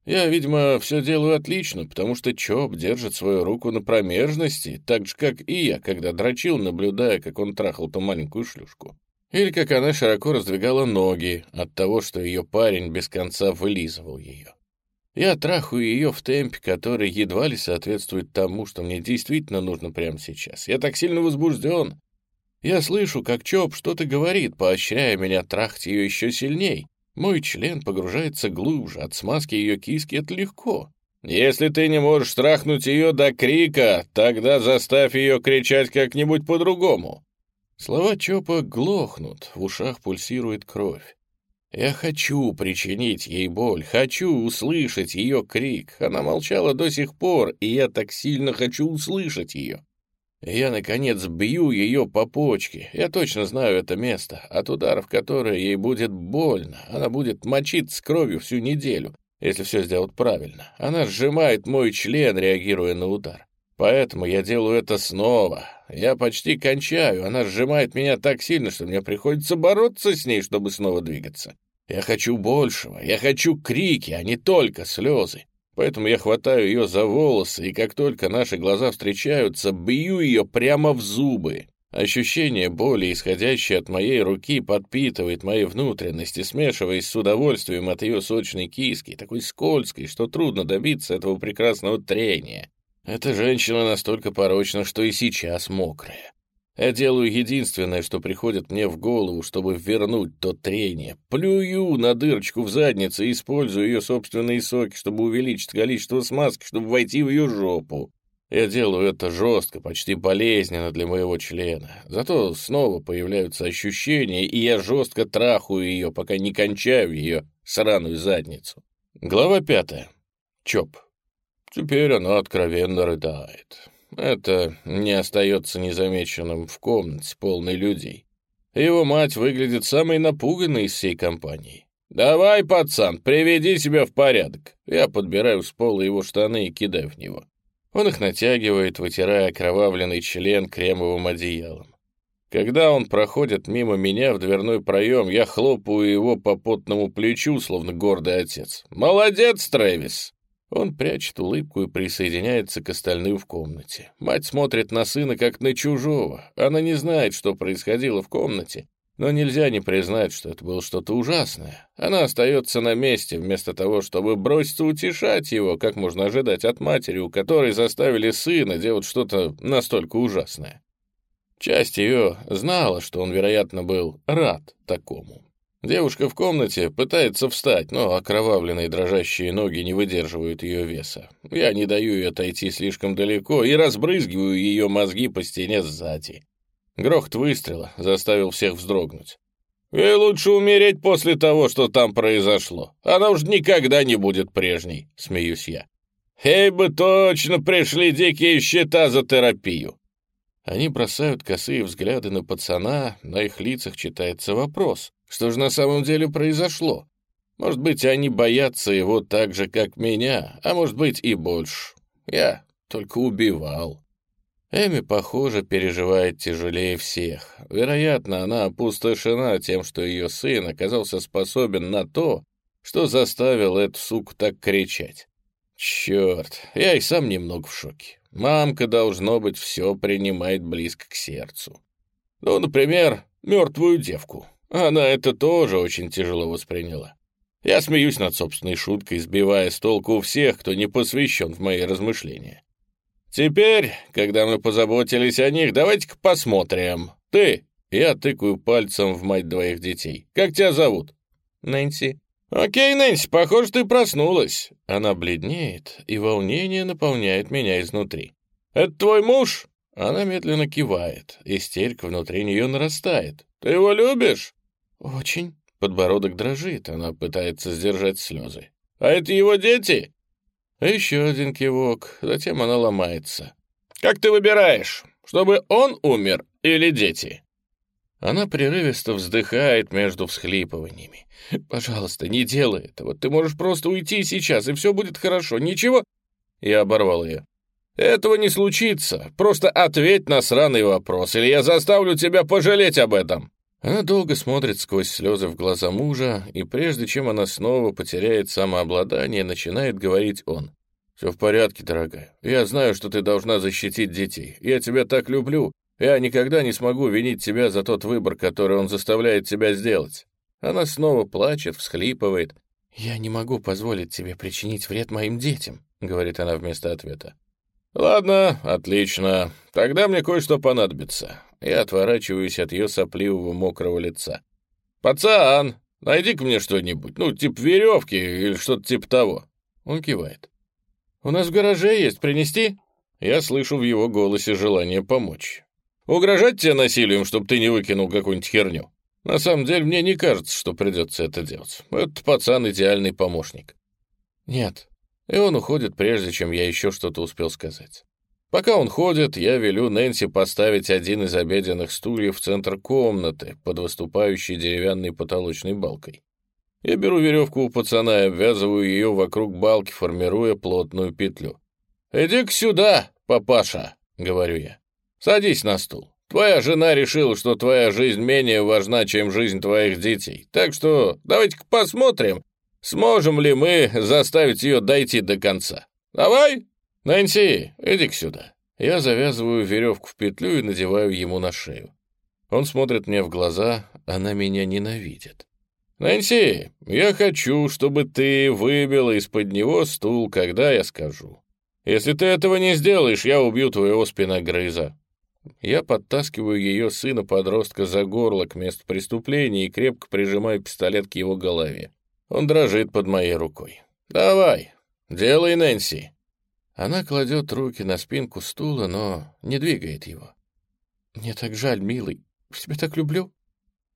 Я, видимо, все делаю отлично, потому что Чоп держит свою руку на промежности, так же, как и я, когда дрочил, наблюдая, как он трахал ту маленькую шлюшку. Или как она широко раздвигала ноги от того, что ее парень без конца вылизывал ее. Я трахаю ее в темпе, который едва ли соответствует тому, что мне действительно нужно прямо сейчас. Я так сильно возбужден. Я слышу, как Чоп что-то говорит, поощряя меня трахать ее еще сильней. Мой член погружается глубже, от смазки ее киски это легко. Если ты не можешь трахнуть ее до крика, тогда заставь ее кричать как-нибудь по-другому. Слова Чопа глохнут, в ушах пульсирует кровь. Я хочу причинить ей боль, хочу услышать ее крик. Она молчала до сих пор, и я так сильно хочу услышать ее. Я, наконец, бью ее по почке. Я точно знаю это место, от ударов которое ей будет больно. Она будет мочить с кровью всю неделю, если все сделать правильно. Она сжимает мой член, реагируя на удар. Поэтому я делаю это снова. Я почти кончаю. Она сжимает меня так сильно, что мне приходится бороться с ней, чтобы снова двигаться. Я хочу большего, я хочу крики, а не только слезы. Поэтому я хватаю ее за волосы, и как только наши глаза встречаются, бью ее прямо в зубы. Ощущение боли, исходящее от моей руки, подпитывает мои внутренности, смешиваясь с удовольствием от ее сочной киски, такой скользкой, что трудно добиться этого прекрасного трения. Эта женщина настолько порочна, что и сейчас мокрая. Я делаю единственное, что приходит мне в голову, чтобы вернуть то трение. Плюю на дырочку в заднице и использую ее собственные соки, чтобы увеличить количество смазки, чтобы войти в ее жопу. Я делаю это жестко, почти болезненно для моего члена. Зато снова появляются ощущения, и я жестко трахаю ее, пока не кончаю ее сраную задницу. Глава пятая. Чоп. Теперь она откровенно рыдает. Это не остается незамеченным в комнате, полной людей. Его мать выглядит самой напуганной из всей компании. «Давай, пацан, приведи себя в порядок». Я подбираю с пола его штаны и кидаю в него. Он их натягивает, вытирая окровавленный член кремовым одеялом. Когда он проходит мимо меня в дверной проем, я хлопаю его по потному плечу, словно гордый отец. «Молодец, Трэвис!» Он прячет улыбку и присоединяется к остальным в комнате. Мать смотрит на сына, как на чужого. Она не знает, что происходило в комнате, но нельзя не признать, что это было что-то ужасное. Она остается на месте, вместо того, чтобы броситься утешать его, как можно ожидать от матери, у которой заставили сына делать что-то настолько ужасное. Часть ее знала, что он, вероятно, был рад такому. Девушка в комнате пытается встать, но окровавленные дрожащие ноги не выдерживают ее веса. Я не даю ей отойти слишком далеко и разбрызгиваю ее мозги по стене сзади. Грохот выстрела заставил всех вздрогнуть. «Ей лучше умереть после того, что там произошло. Она уж никогда не будет прежней», — смеюсь я. «Эй бы точно пришли дикие счета за терапию!» Они бросают косые взгляды на пацана, на их лицах читается вопрос. Что же на самом деле произошло? Может быть, они боятся его так же, как меня, а может быть и больше. Я только убивал. Эми, похоже, переживает тяжелее всех. Вероятно, она опустошена тем, что ее сын оказался способен на то, что заставил эту суку так кричать. Черт, я и сам немного в шоке. Мамка, должно быть, все принимает близко к сердцу. Ну, например, мертвую девку. Она это тоже очень тяжело восприняла. Я смеюсь над собственной шуткой, сбивая с толку всех, кто не посвящен в мои размышления. Теперь, когда мы позаботились о них, давайте-ка посмотрим. Ты, я тыкаю пальцем в мать двоих детей. Как тебя зовут? Нэнси. Окей, Нэнси, похоже, ты проснулась. Она бледнеет, и волнение наполняет меня изнутри. Это твой муж? Она медленно кивает. Истерика внутри нее нарастает. Ты его любишь? «Очень». Подбородок дрожит, она пытается сдержать слезы. «А это его дети?» Еще один кивок, затем она ломается. «Как ты выбираешь, чтобы он умер или дети?» Она прерывисто вздыхает между всхлипываниями. «Пожалуйста, не делай этого. Ты можешь просто уйти сейчас, и все будет хорошо. Ничего...» Я оборвал ее. «Этого не случится. Просто ответь на сраный вопрос, или я заставлю тебя пожалеть об этом». Она долго смотрит сквозь слезы в глаза мужа, и прежде чем она снова потеряет самообладание, начинает говорить он. «Все в порядке, дорогая. Я знаю, что ты должна защитить детей. Я тебя так люблю. Я никогда не смогу винить тебя за тот выбор, который он заставляет тебя сделать». Она снова плачет, всхлипывает. «Я не могу позволить тебе причинить вред моим детям», — говорит она вместо ответа. «Ладно, отлично. Тогда мне кое-что понадобится и отворачиваюсь от ее сопливого мокрого лица. «Пацан, найди-ка мне что-нибудь, ну, типа веревки или что-то типа того». Он кивает. «У нас в гараже есть, принести?» Я слышу в его голосе желание помочь. «Угрожать тебе насилием, чтобы ты не выкинул какую-нибудь херню?» На самом деле, мне не кажется, что придется это делать. Этот пацан идеальный помощник. Нет. И он уходит, прежде чем я еще что-то успел сказать. Пока он ходит, я велю Нэнси поставить один из обеденных стульев в центр комнаты под выступающей деревянной потолочной балкой. Я беру веревку у пацана и обвязываю ее вокруг балки, формируя плотную петлю. «Иди-ка сюда, папаша», — говорю я. «Садись на стул. Твоя жена решила, что твоя жизнь менее важна, чем жизнь твоих детей. Так что давайте-ка посмотрим, сможем ли мы заставить ее дойти до конца. Давай!» «Нэнси, иди сюда». Я завязываю веревку в петлю и надеваю ему на шею. Он смотрит мне в глаза, она меня ненавидит. «Нэнси, я хочу, чтобы ты выбила из-под него стул, когда я скажу. Если ты этого не сделаешь, я убью твоего спиногрыза». Я подтаскиваю ее сына-подростка за горло к месту преступления и крепко прижимаю пистолет к его голове. Он дрожит под моей рукой. «Давай, делай, Нэнси!» Она кладет руки на спинку стула, но не двигает его. «Мне так жаль, милый. Я тебя так люблю».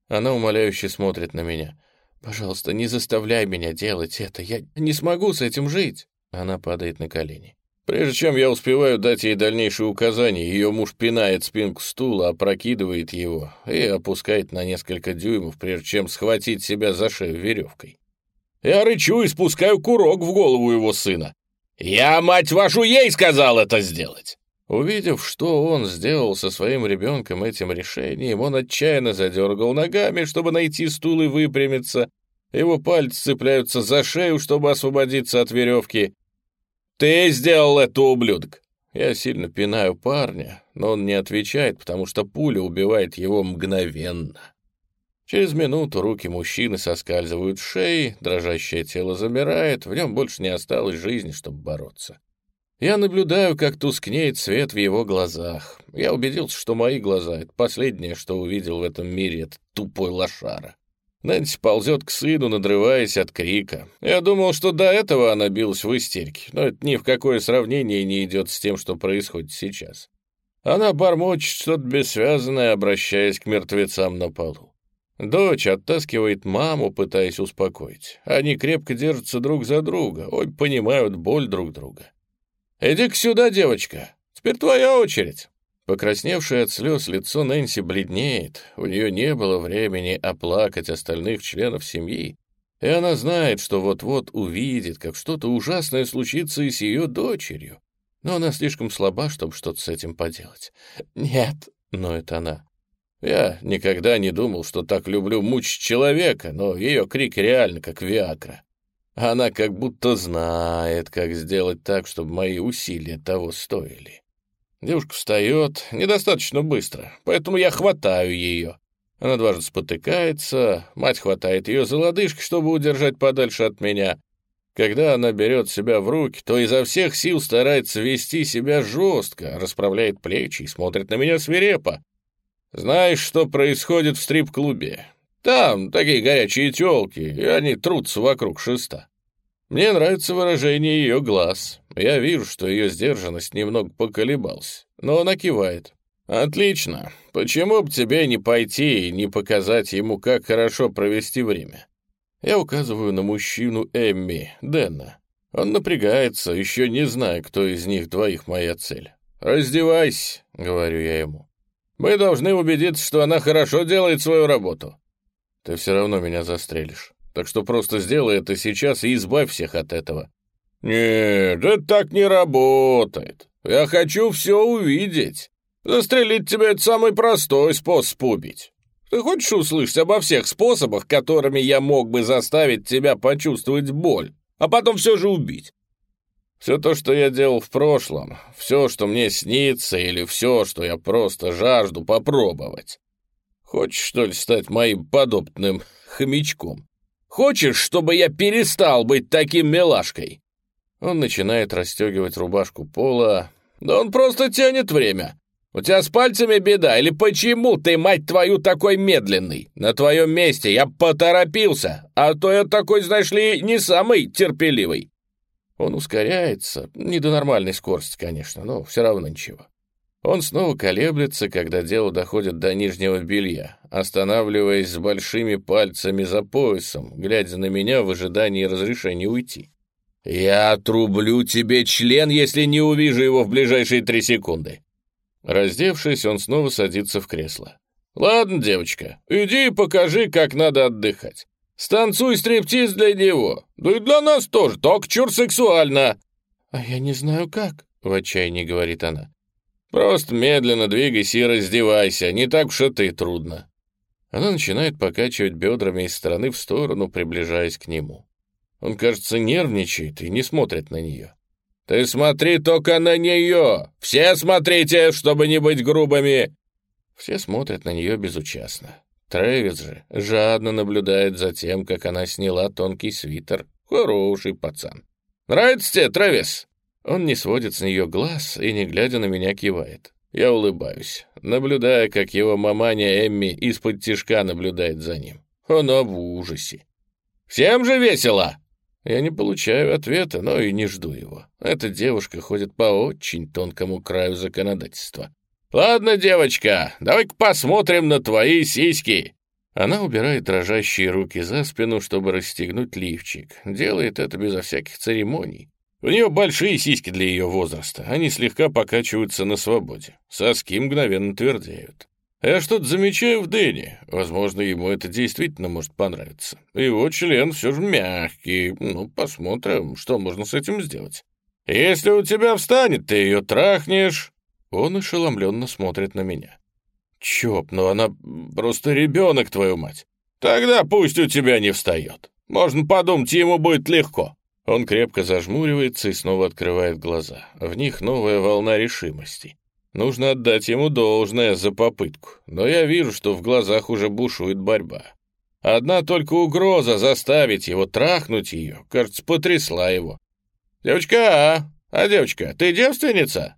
Она умоляюще смотрит на меня. «Пожалуйста, не заставляй меня делать это. Я не смогу с этим жить». Она падает на колени. Прежде чем я успеваю дать ей дальнейшие указания, ее муж пинает спинку стула, опрокидывает его и опускает на несколько дюймов, прежде чем схватить себя за шею веревкой. Я рычу и спускаю курок в голову его сына. «Я, мать вашу, ей сказал это сделать!» Увидев, что он сделал со своим ребенком этим решением, он отчаянно задергал ногами, чтобы найти стул и выпрямиться. Его пальцы цепляются за шею, чтобы освободиться от веревки. «Ты сделал это, ублюдок!» Я сильно пинаю парня, но он не отвечает, потому что пуля убивает его мгновенно. Через минуту руки мужчины соскальзывают с шеи, дрожащее тело замирает, в нем больше не осталось жизни, чтобы бороться. Я наблюдаю, как тускнеет свет в его глазах. Я убедился, что мои глаза — это последнее, что увидел в этом мире этот тупой лошара. Нэнси ползет к сыну, надрываясь от крика. Я думал, что до этого она билась в истерике, но это ни в какое сравнение не идет с тем, что происходит сейчас. Она бормочет что-то бессвязанное, обращаясь к мертвецам на полу. Дочь оттаскивает маму, пытаясь успокоить. Они крепко держатся друг за друга, обе понимают боль друг друга. «Иди-ка сюда, девочка, теперь твоя очередь». Покрасневшее от слез лицо Нэнси бледнеет, у нее не было времени оплакать остальных членов семьи, и она знает, что вот-вот увидит, как что-то ужасное случится и с ее дочерью. Но она слишком слаба, чтобы что-то с этим поделать. «Нет», — ноет она. Я никогда не думал, что так люблю мучить человека, но ее крик реально как виагра. Она как будто знает, как сделать так, чтобы мои усилия того стоили. Девушка встает недостаточно быстро, поэтому я хватаю ее. Она дважды спотыкается, мать хватает ее за лодыжки, чтобы удержать подальше от меня. Когда она берет себя в руки, то изо всех сил старается вести себя жестко, расправляет плечи и смотрит на меня свирепо. Знаешь, что происходит в стрип-клубе? Там такие горячие тёлки, и они трутся вокруг шеста. Мне нравится выражение ее глаз. Я вижу, что ее сдержанность немного поколебалась, но она кивает. «Отлично. Почему бы тебе не пойти и не показать ему, как хорошо провести время?» Я указываю на мужчину Эмми, Дэна. Он напрягается, еще не зная, кто из них двоих моя цель. «Раздевайся», — говорю я ему. «Мы должны убедиться, что она хорошо делает свою работу». «Ты все равно меня застрелишь. Так что просто сделай это сейчас и избавь всех от этого». «Нет, это так не работает. Я хочу все увидеть. Застрелить тебя — это самый простой способ убить. Ты хочешь услышать обо всех способах, которыми я мог бы заставить тебя почувствовать боль, а потом все же убить? Все то, что я делал в прошлом, все, что мне снится, или все, что я просто жажду попробовать. Хочешь, что ли, стать моим подобным хомячком? Хочешь, чтобы я перестал быть таким милашкой?» Он начинает расстегивать рубашку пола. «Да он просто тянет время. У тебя с пальцами беда, или почему ты, мать твою, такой медленный? На твоем месте я поторопился, а то я такой, знаешь ли, не самый терпеливый». Он ускоряется, не до нормальной скорости, конечно, но все равно ничего. Он снова колеблется, когда дело доходит до нижнего белья, останавливаясь с большими пальцами за поясом, глядя на меня в ожидании разрешения уйти. «Я отрублю тебе член, если не увижу его в ближайшие три секунды!» Раздевшись, он снова садится в кресло. «Ладно, девочка, иди и покажи, как надо отдыхать. Станцуй стриптиз для него, да и для нас тоже, только чур сексуально!» «А я не знаю как», — в отчаянии говорит она. Просто медленно двигайся и раздевайся, не так уж это и трудно». Она начинает покачивать бедрами из стороны в сторону, приближаясь к нему. Он, кажется, нервничает и не смотрит на нее. Ты смотри только на нее! Все смотрите, чтобы не быть грубыми!» Все смотрят на нее безучастно. Трэвис же жадно наблюдает за тем, как она сняла тонкий свитер. Хороший пацан. «Нравится тебе, Трэвис?» Он не сводит с нее глаз и, не глядя на меня, кивает. Я улыбаюсь, наблюдая, как его маманя Эмми из-под тишка наблюдает за ним. Она в ужасе. «Всем же весело!» Я не получаю ответа, но и не жду его. Эта девушка ходит по очень тонкому краю законодательства. «Ладно, девочка, давай-ка посмотрим на твои сиськи!» Она убирает дрожащие руки за спину, чтобы расстегнуть лифчик. Делает это безо всяких церемоний. У нее большие сиськи для ее возраста. Они слегка покачиваются на свободе. Соски мгновенно твердеют. Я что-то замечаю в Дэне. Возможно, ему это действительно может понравиться. Его член все же мягкий. Ну, посмотрим, что можно с этим сделать. Если у тебя встанет, ты ее трахнешь. Он ошеломленно смотрит на меня. Чоп, ну она просто ребенок, твою мать. Тогда пусть у тебя не встает. Можно подумать, ему будет легко. Он крепко зажмуривается и снова открывает глаза. В них новая волна решимости. Нужно отдать ему должное за попытку, но я вижу, что в глазах уже бушует борьба. Одна только угроза заставить его трахнуть ее, кажется, потрясла его. «Девочка, а? А девочка, ты девственница?»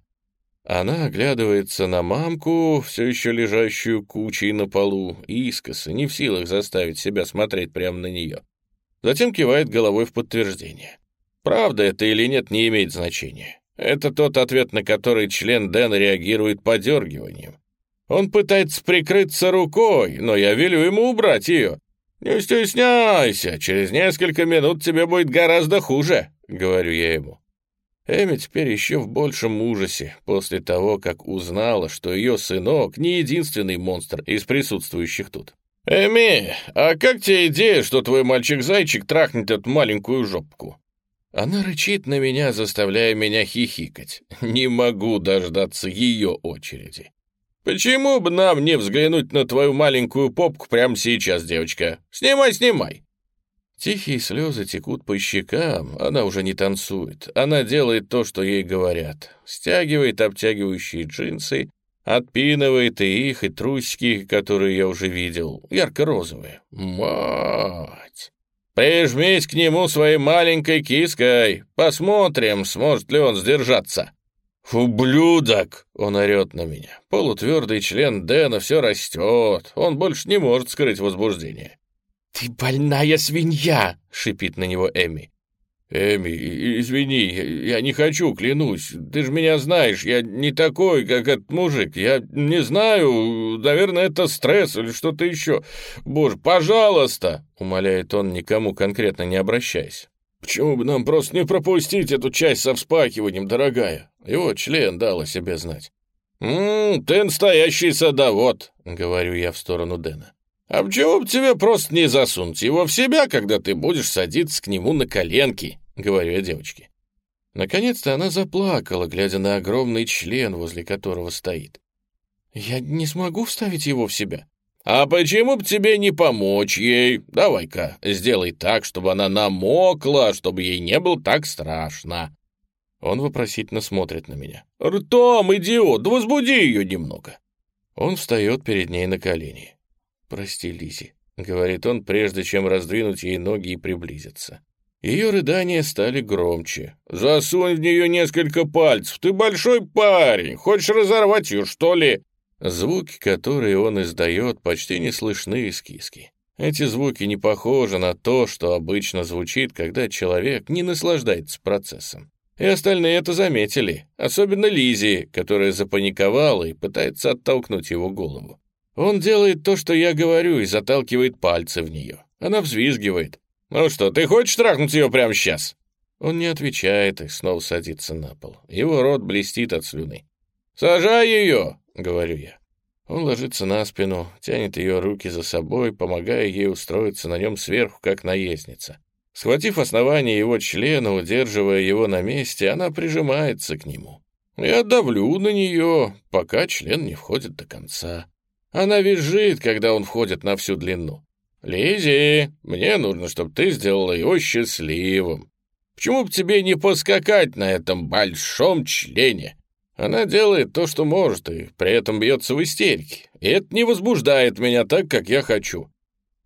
Она оглядывается на мамку, все еще лежащую кучей на полу, искоса, не в силах заставить себя смотреть прямо на нее. Затем кивает головой в подтверждение. Правда это или нет, не имеет значения. Это тот ответ, на который член Дэна реагирует подергиванием. Он пытается прикрыться рукой, но я велю ему убрать ее. «Не стесняйся, через несколько минут тебе будет гораздо хуже», — говорю я ему. Эми теперь еще в большем ужасе после того, как узнала, что ее сынок не единственный монстр из присутствующих тут. «Эми, а как тебе идея, что твой мальчик-зайчик трахнет эту маленькую жопку?» Она рычит на меня, заставляя меня хихикать. Не могу дождаться ее очереди. «Почему бы нам не взглянуть на твою маленькую попку прямо сейчас, девочка? Снимай, снимай!» Тихие слезы текут по щекам, она уже не танцует. Она делает то, что ей говорят. Стягивает обтягивающие джинсы, отпинывает и их, и трусики, которые я уже видел, ярко-розовые. Мать! Прижмись к нему своей маленькой киской. Посмотрим, сможет ли он сдержаться. «Ублюдок!» — он орет на меня. Полутвердый член Дэна все растет. Он больше не может скрыть возбуждение. «Ты больная свинья!» — шипит на него Эми. «Эми, извини, я не хочу, клянусь. Ты же меня знаешь, я не такой, как этот мужик. Я не знаю, наверное, это стресс или что-то еще. Боже, пожалуйста!» — умоляет он, никому конкретно не обращаясь. «Почему бы нам просто не пропустить эту часть со вспахиванием, дорогая?» Его член дал о себе знать. «Ммм, ты настоящий садовод», — говорю я в сторону Дэна. «А почему бы тебе просто не засунуть его в себя, когда ты будешь садиться к нему на коленки?» — говорю я девочке. Наконец-то она заплакала, глядя на огромный член, возле которого стоит. «Я не смогу вставить его в себя». «А почему бы тебе не помочь ей? Давай-ка, сделай так, чтобы она намокла, чтобы ей не было так страшно». Он вопросительно смотрит на меня. «Ртом, идиот, возбуди ее немного». Он встает перед ней на колени. «Прости, Лизи», — говорит он, прежде чем раздвинуть ей ноги и приблизиться. Ее рыдания стали громче. «Засунь в нее несколько пальцев, ты большой парень, хочешь разорвать ее, что ли?» Звуки, которые он издает, почти не слышны из киски. Эти звуки не похожи на то, что обычно звучит, когда человек не наслаждается процессом. И остальные это заметили, особенно Лизи, которая запаниковала и пытается оттолкнуть его голову. Он делает то, что я говорю, и заталкивает пальцы в нее. Она взвизгивает. «Ну что, ты хочешь трахнуть ее прямо сейчас?» Он не отвечает и снова садится на пол. Его рот блестит от слюны. «Сажай ее!» — говорю я. Он ложится на спину, тянет ее руки за собой, помогая ей устроиться на нем сверху, как наездница. Схватив основание его члена, удерживая его на месте, она прижимается к нему. Я давлю на нее, пока член не входит до конца. Она визжит, когда он входит на всю длину. Лизи, мне нужно, чтобы ты сделала его счастливым». Почему бы тебе не поскакать на этом большом члене? Она делает то, что может, и при этом бьется в истерике. И это не возбуждает меня так, как я хочу.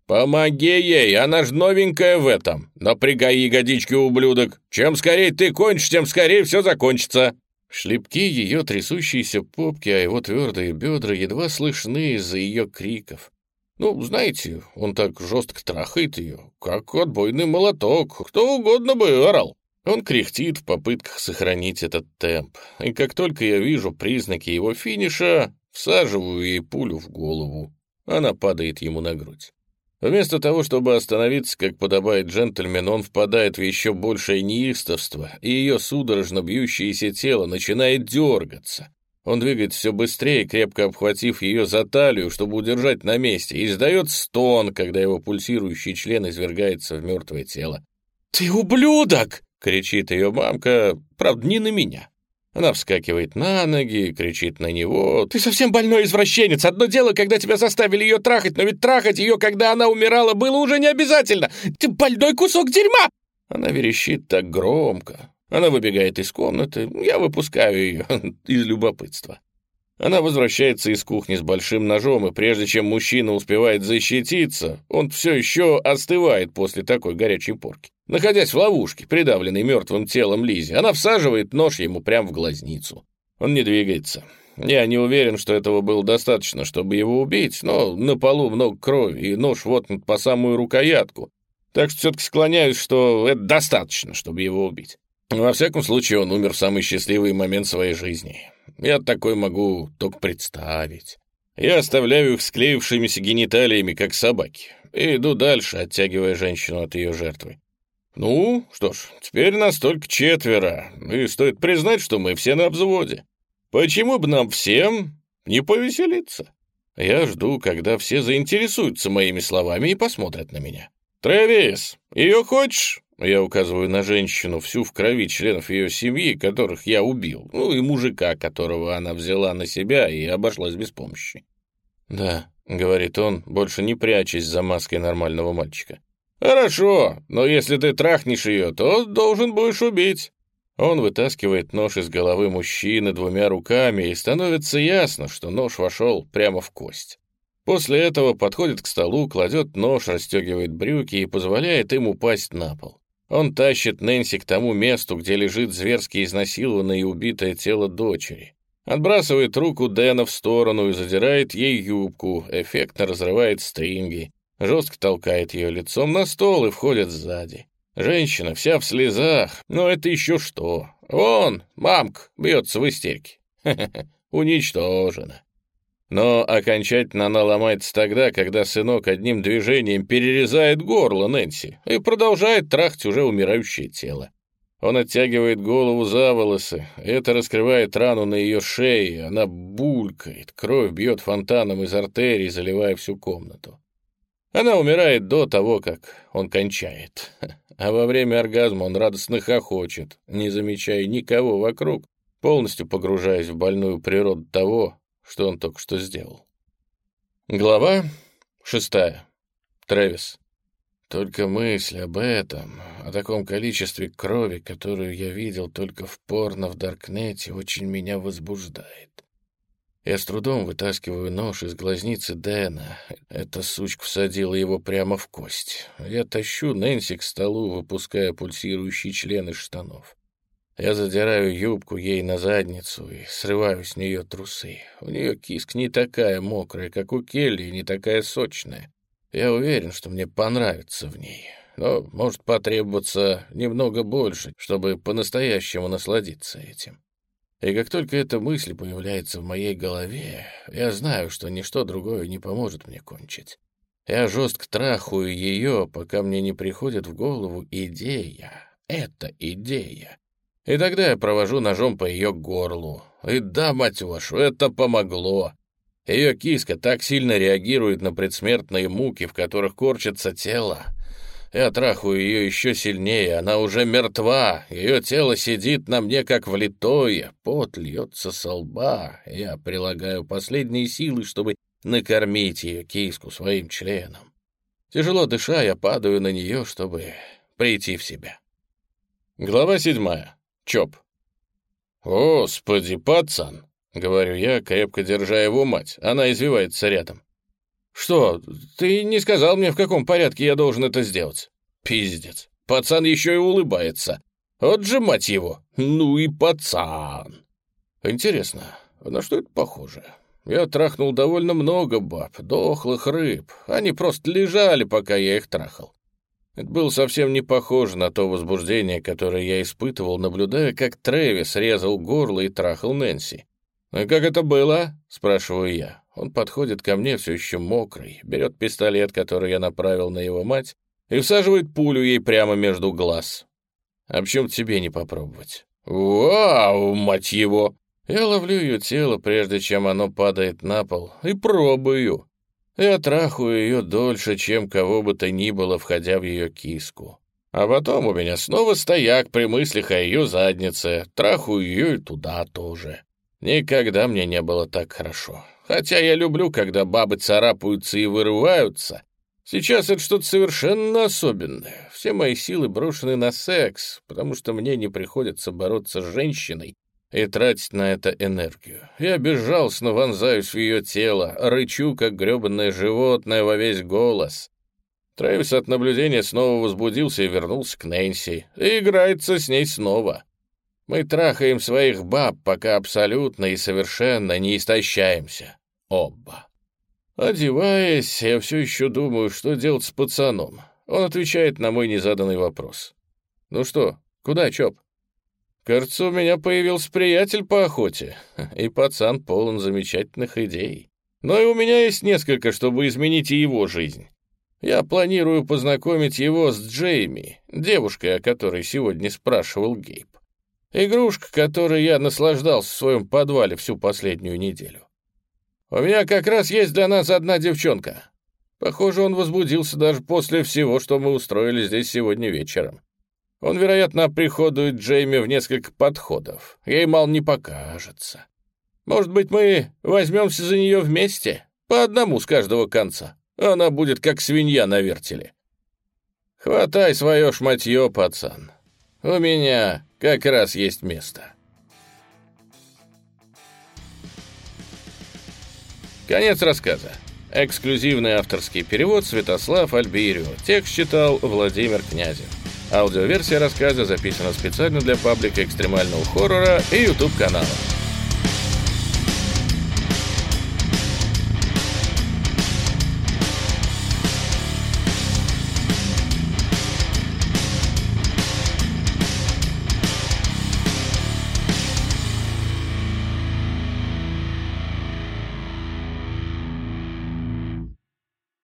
Помоги ей, она ж новенькая в этом. Напрягай ягодички, ублюдок. Чем скорее ты кончишь, тем скорее все закончится. Шлепки ее трясущиеся попки, а его твердые бедра едва слышны из-за ее криков. Ну, знаете, он так жестко трахает ее, как отбойный молоток, кто угодно бы орал. Он кряхтит в попытках сохранить этот темп, и как только я вижу признаки его финиша, всаживаю ей пулю в голову. Она падает ему на грудь. Вместо того, чтобы остановиться, как подобает джентльмен, он впадает в еще большее неистовство, и ее судорожно бьющееся тело начинает дергаться. Он двигается все быстрее, крепко обхватив ее за талию, чтобы удержать на месте, и издает стон, когда его пульсирующий член извергается в мертвое тело. «Ты ублюдок!» — кричит ее мамка, правда, не на меня. Она вскакивает на ноги, кричит на него. «Ты совсем больной извращенец! Одно дело, когда тебя заставили ее трахать, но ведь трахать ее, когда она умирала, было уже не обязательно! Ты больной кусок дерьма!» Она верещит так громко, она выбегает из комнаты, я выпускаю ее из любопытства. Она возвращается из кухни с большим ножом, и прежде чем мужчина успевает защититься, он все еще остывает после такой горячей порки. Находясь в ловушке, придавленной мертвым телом Лизи, она всаживает нож ему прямо в глазницу. Он не двигается. Я не уверен, что этого было достаточно, чтобы его убить, но на полу много крови, и нож воткнут по самую рукоятку. Так что все-таки склоняюсь, что это достаточно, чтобы его убить. Во всяком случае, он умер в самый счастливый момент своей жизни. Я такой могу только представить. Я оставляю их склеившимися гениталиями, как собаки, и иду дальше, оттягивая женщину от ее жертвы. Ну, что ж, теперь нас только четверо, и стоит признать, что мы все на обзводе. Почему бы нам всем не повеселиться? Я жду, когда все заинтересуются моими словами и посмотрят на меня. «Трэвис, ее хочешь?» Я указываю на женщину, всю в крови членов ее семьи, которых я убил, ну и мужика, которого она взяла на себя и обошлась без помощи. «Да», — говорит он, больше не прячась за маской нормального мальчика. «Хорошо, но если ты трахнешь ее, то должен будешь убить». Он вытаскивает нож из головы мужчины двумя руками, и становится ясно, что нож вошел прямо в кость. После этого подходит к столу, кладет нож, расстегивает брюки и позволяет им упасть на пол. Он тащит Нэнси к тому месту, где лежит зверски изнасилованное и убитое тело дочери. Отбрасывает руку Дэна в сторону и задирает ей юбку, эффектно разрывает стринги, жестко толкает ее лицом на стол и входит сзади. Женщина вся в слезах, но это еще что. Вон, мамка бьется в истерике. Уничтожена. Но окончательно она ломается тогда, когда сынок одним движением перерезает горло Нэнси и продолжает трахать уже умирающее тело. Он оттягивает голову за волосы, это раскрывает рану на ее шее, она булькает, кровь бьет фонтаном из артерий, заливая всю комнату. Она умирает до того, как он кончает. А во время оргазма он радостно хохочет, не замечая никого вокруг, полностью погружаясь в больную природу того, что он только что сделал. Глава шестая. Трэвис. Только мысль об этом, о таком количестве крови, которую я видел только в порно в Даркнете, очень меня возбуждает. Я с трудом вытаскиваю нож из глазницы Дэна. Эта сучка всадила его прямо в кость. Я тащу Нэнси к столу, выпуская пульсирующий член из штанов. Я задираю юбку ей на задницу и срываю с нее трусы. У нее киск не такая мокрая, как у Келли, и не такая сочная. Я уверен, что мне понравится в ней, но может потребоваться немного больше, чтобы по-настоящему насладиться этим. И как только эта мысль появляется в моей голове, я знаю, что ничто другое не поможет мне кончить. Я жестко трахаю ее, пока мне не приходит в голову идея. Это идея. И тогда я провожу ножом по ее горлу. И да, мать вашу, это помогло. Ее киска так сильно реагирует на предсмертные муки, в которых корчится тело. Я трахаю ее еще сильнее, она уже мертва, ее тело сидит на мне как влитое, пот льется со лба. Я прилагаю последние силы, чтобы накормить ее киску своим членом. Тяжело дыша, я падаю на нее, чтобы прийти в себя. Глава седьмая. ЧОП. «Господи, пацан!» — говорю я, крепко держа его мать. Она извивается рядом. «Что, ты не сказал мне, в каком порядке я должен это сделать?» «Пиздец! Пацан еще и улыбается. Вот же мать его! Ну и пацан!» «Интересно, на что это похоже?» Я трахнул довольно много баб, дохлых рыб. Они просто лежали, пока я их трахал. Это было совсем не похоже на то возбуждение, которое я испытывал, наблюдая, как Трэвис резал горло и трахал Нэнси. «Ну и как это было?» — спрашиваю я. Он подходит ко мне все еще мокрый, берет пистолет, который я направил на его мать, и всаживает пулю ей прямо между глаз. А почему тебе не попробовать? «Вау, мать его!» Я ловлю ее тело, прежде чем оно падает на пол, и пробую. Я трахаю ее дольше, чем кого бы то ни было, входя в ее киску. А потом у меня снова стояк при мыслях о ее заднице. Трахаю ее и туда тоже. Никогда мне не было так хорошо. Хотя я люблю, когда бабы царапаются и вырываются. Сейчас это что-то совершенно особенное. Все мои силы брошены на секс, потому что мне не приходится бороться с женщиной, и тратить на это энергию. Я безжалостно вонзаюсь в ее тело, рычу, как гребанное животное во весь голос. Трэвис от наблюдения снова возбудился и вернулся к Нэнси, и играется с ней снова. Мы трахаем своих баб, пока абсолютно и совершенно не истощаемся. Оба. Одеваясь, я все еще думаю, что делать с пацаном. Он отвечает на мой незаданный вопрос. «Ну что, куда, Чоп?» Кажется, у меня появился приятель по охоте, и пацан полон замечательных идей. Но и у меня есть несколько, чтобы изменить и его жизнь. Я планирую познакомить его с Джейми, девушкой, о которой сегодня спрашивал Гейб. Игрушка, которой я наслаждался в своем подвале всю последнюю неделю. У меня как раз есть для нас одна девчонка. Похоже, он возбудился даже после всего, что мы устроили здесь сегодня вечером. Он, вероятно, приходует Джейми в несколько подходов. Ей, мало не покажется. Может быть, мы возьмемся за нее вместе? По одному с каждого конца. Она будет как свинья на вертеле. Хватай свое шматье, пацан. У меня как раз есть место. Конец рассказа. Эксклюзивный авторский перевод Святослав Альбирио. Текст читал Владимир Князев. Аудиоверсия рассказа записана специально для паблика экстремального хоррора и YouTube канала.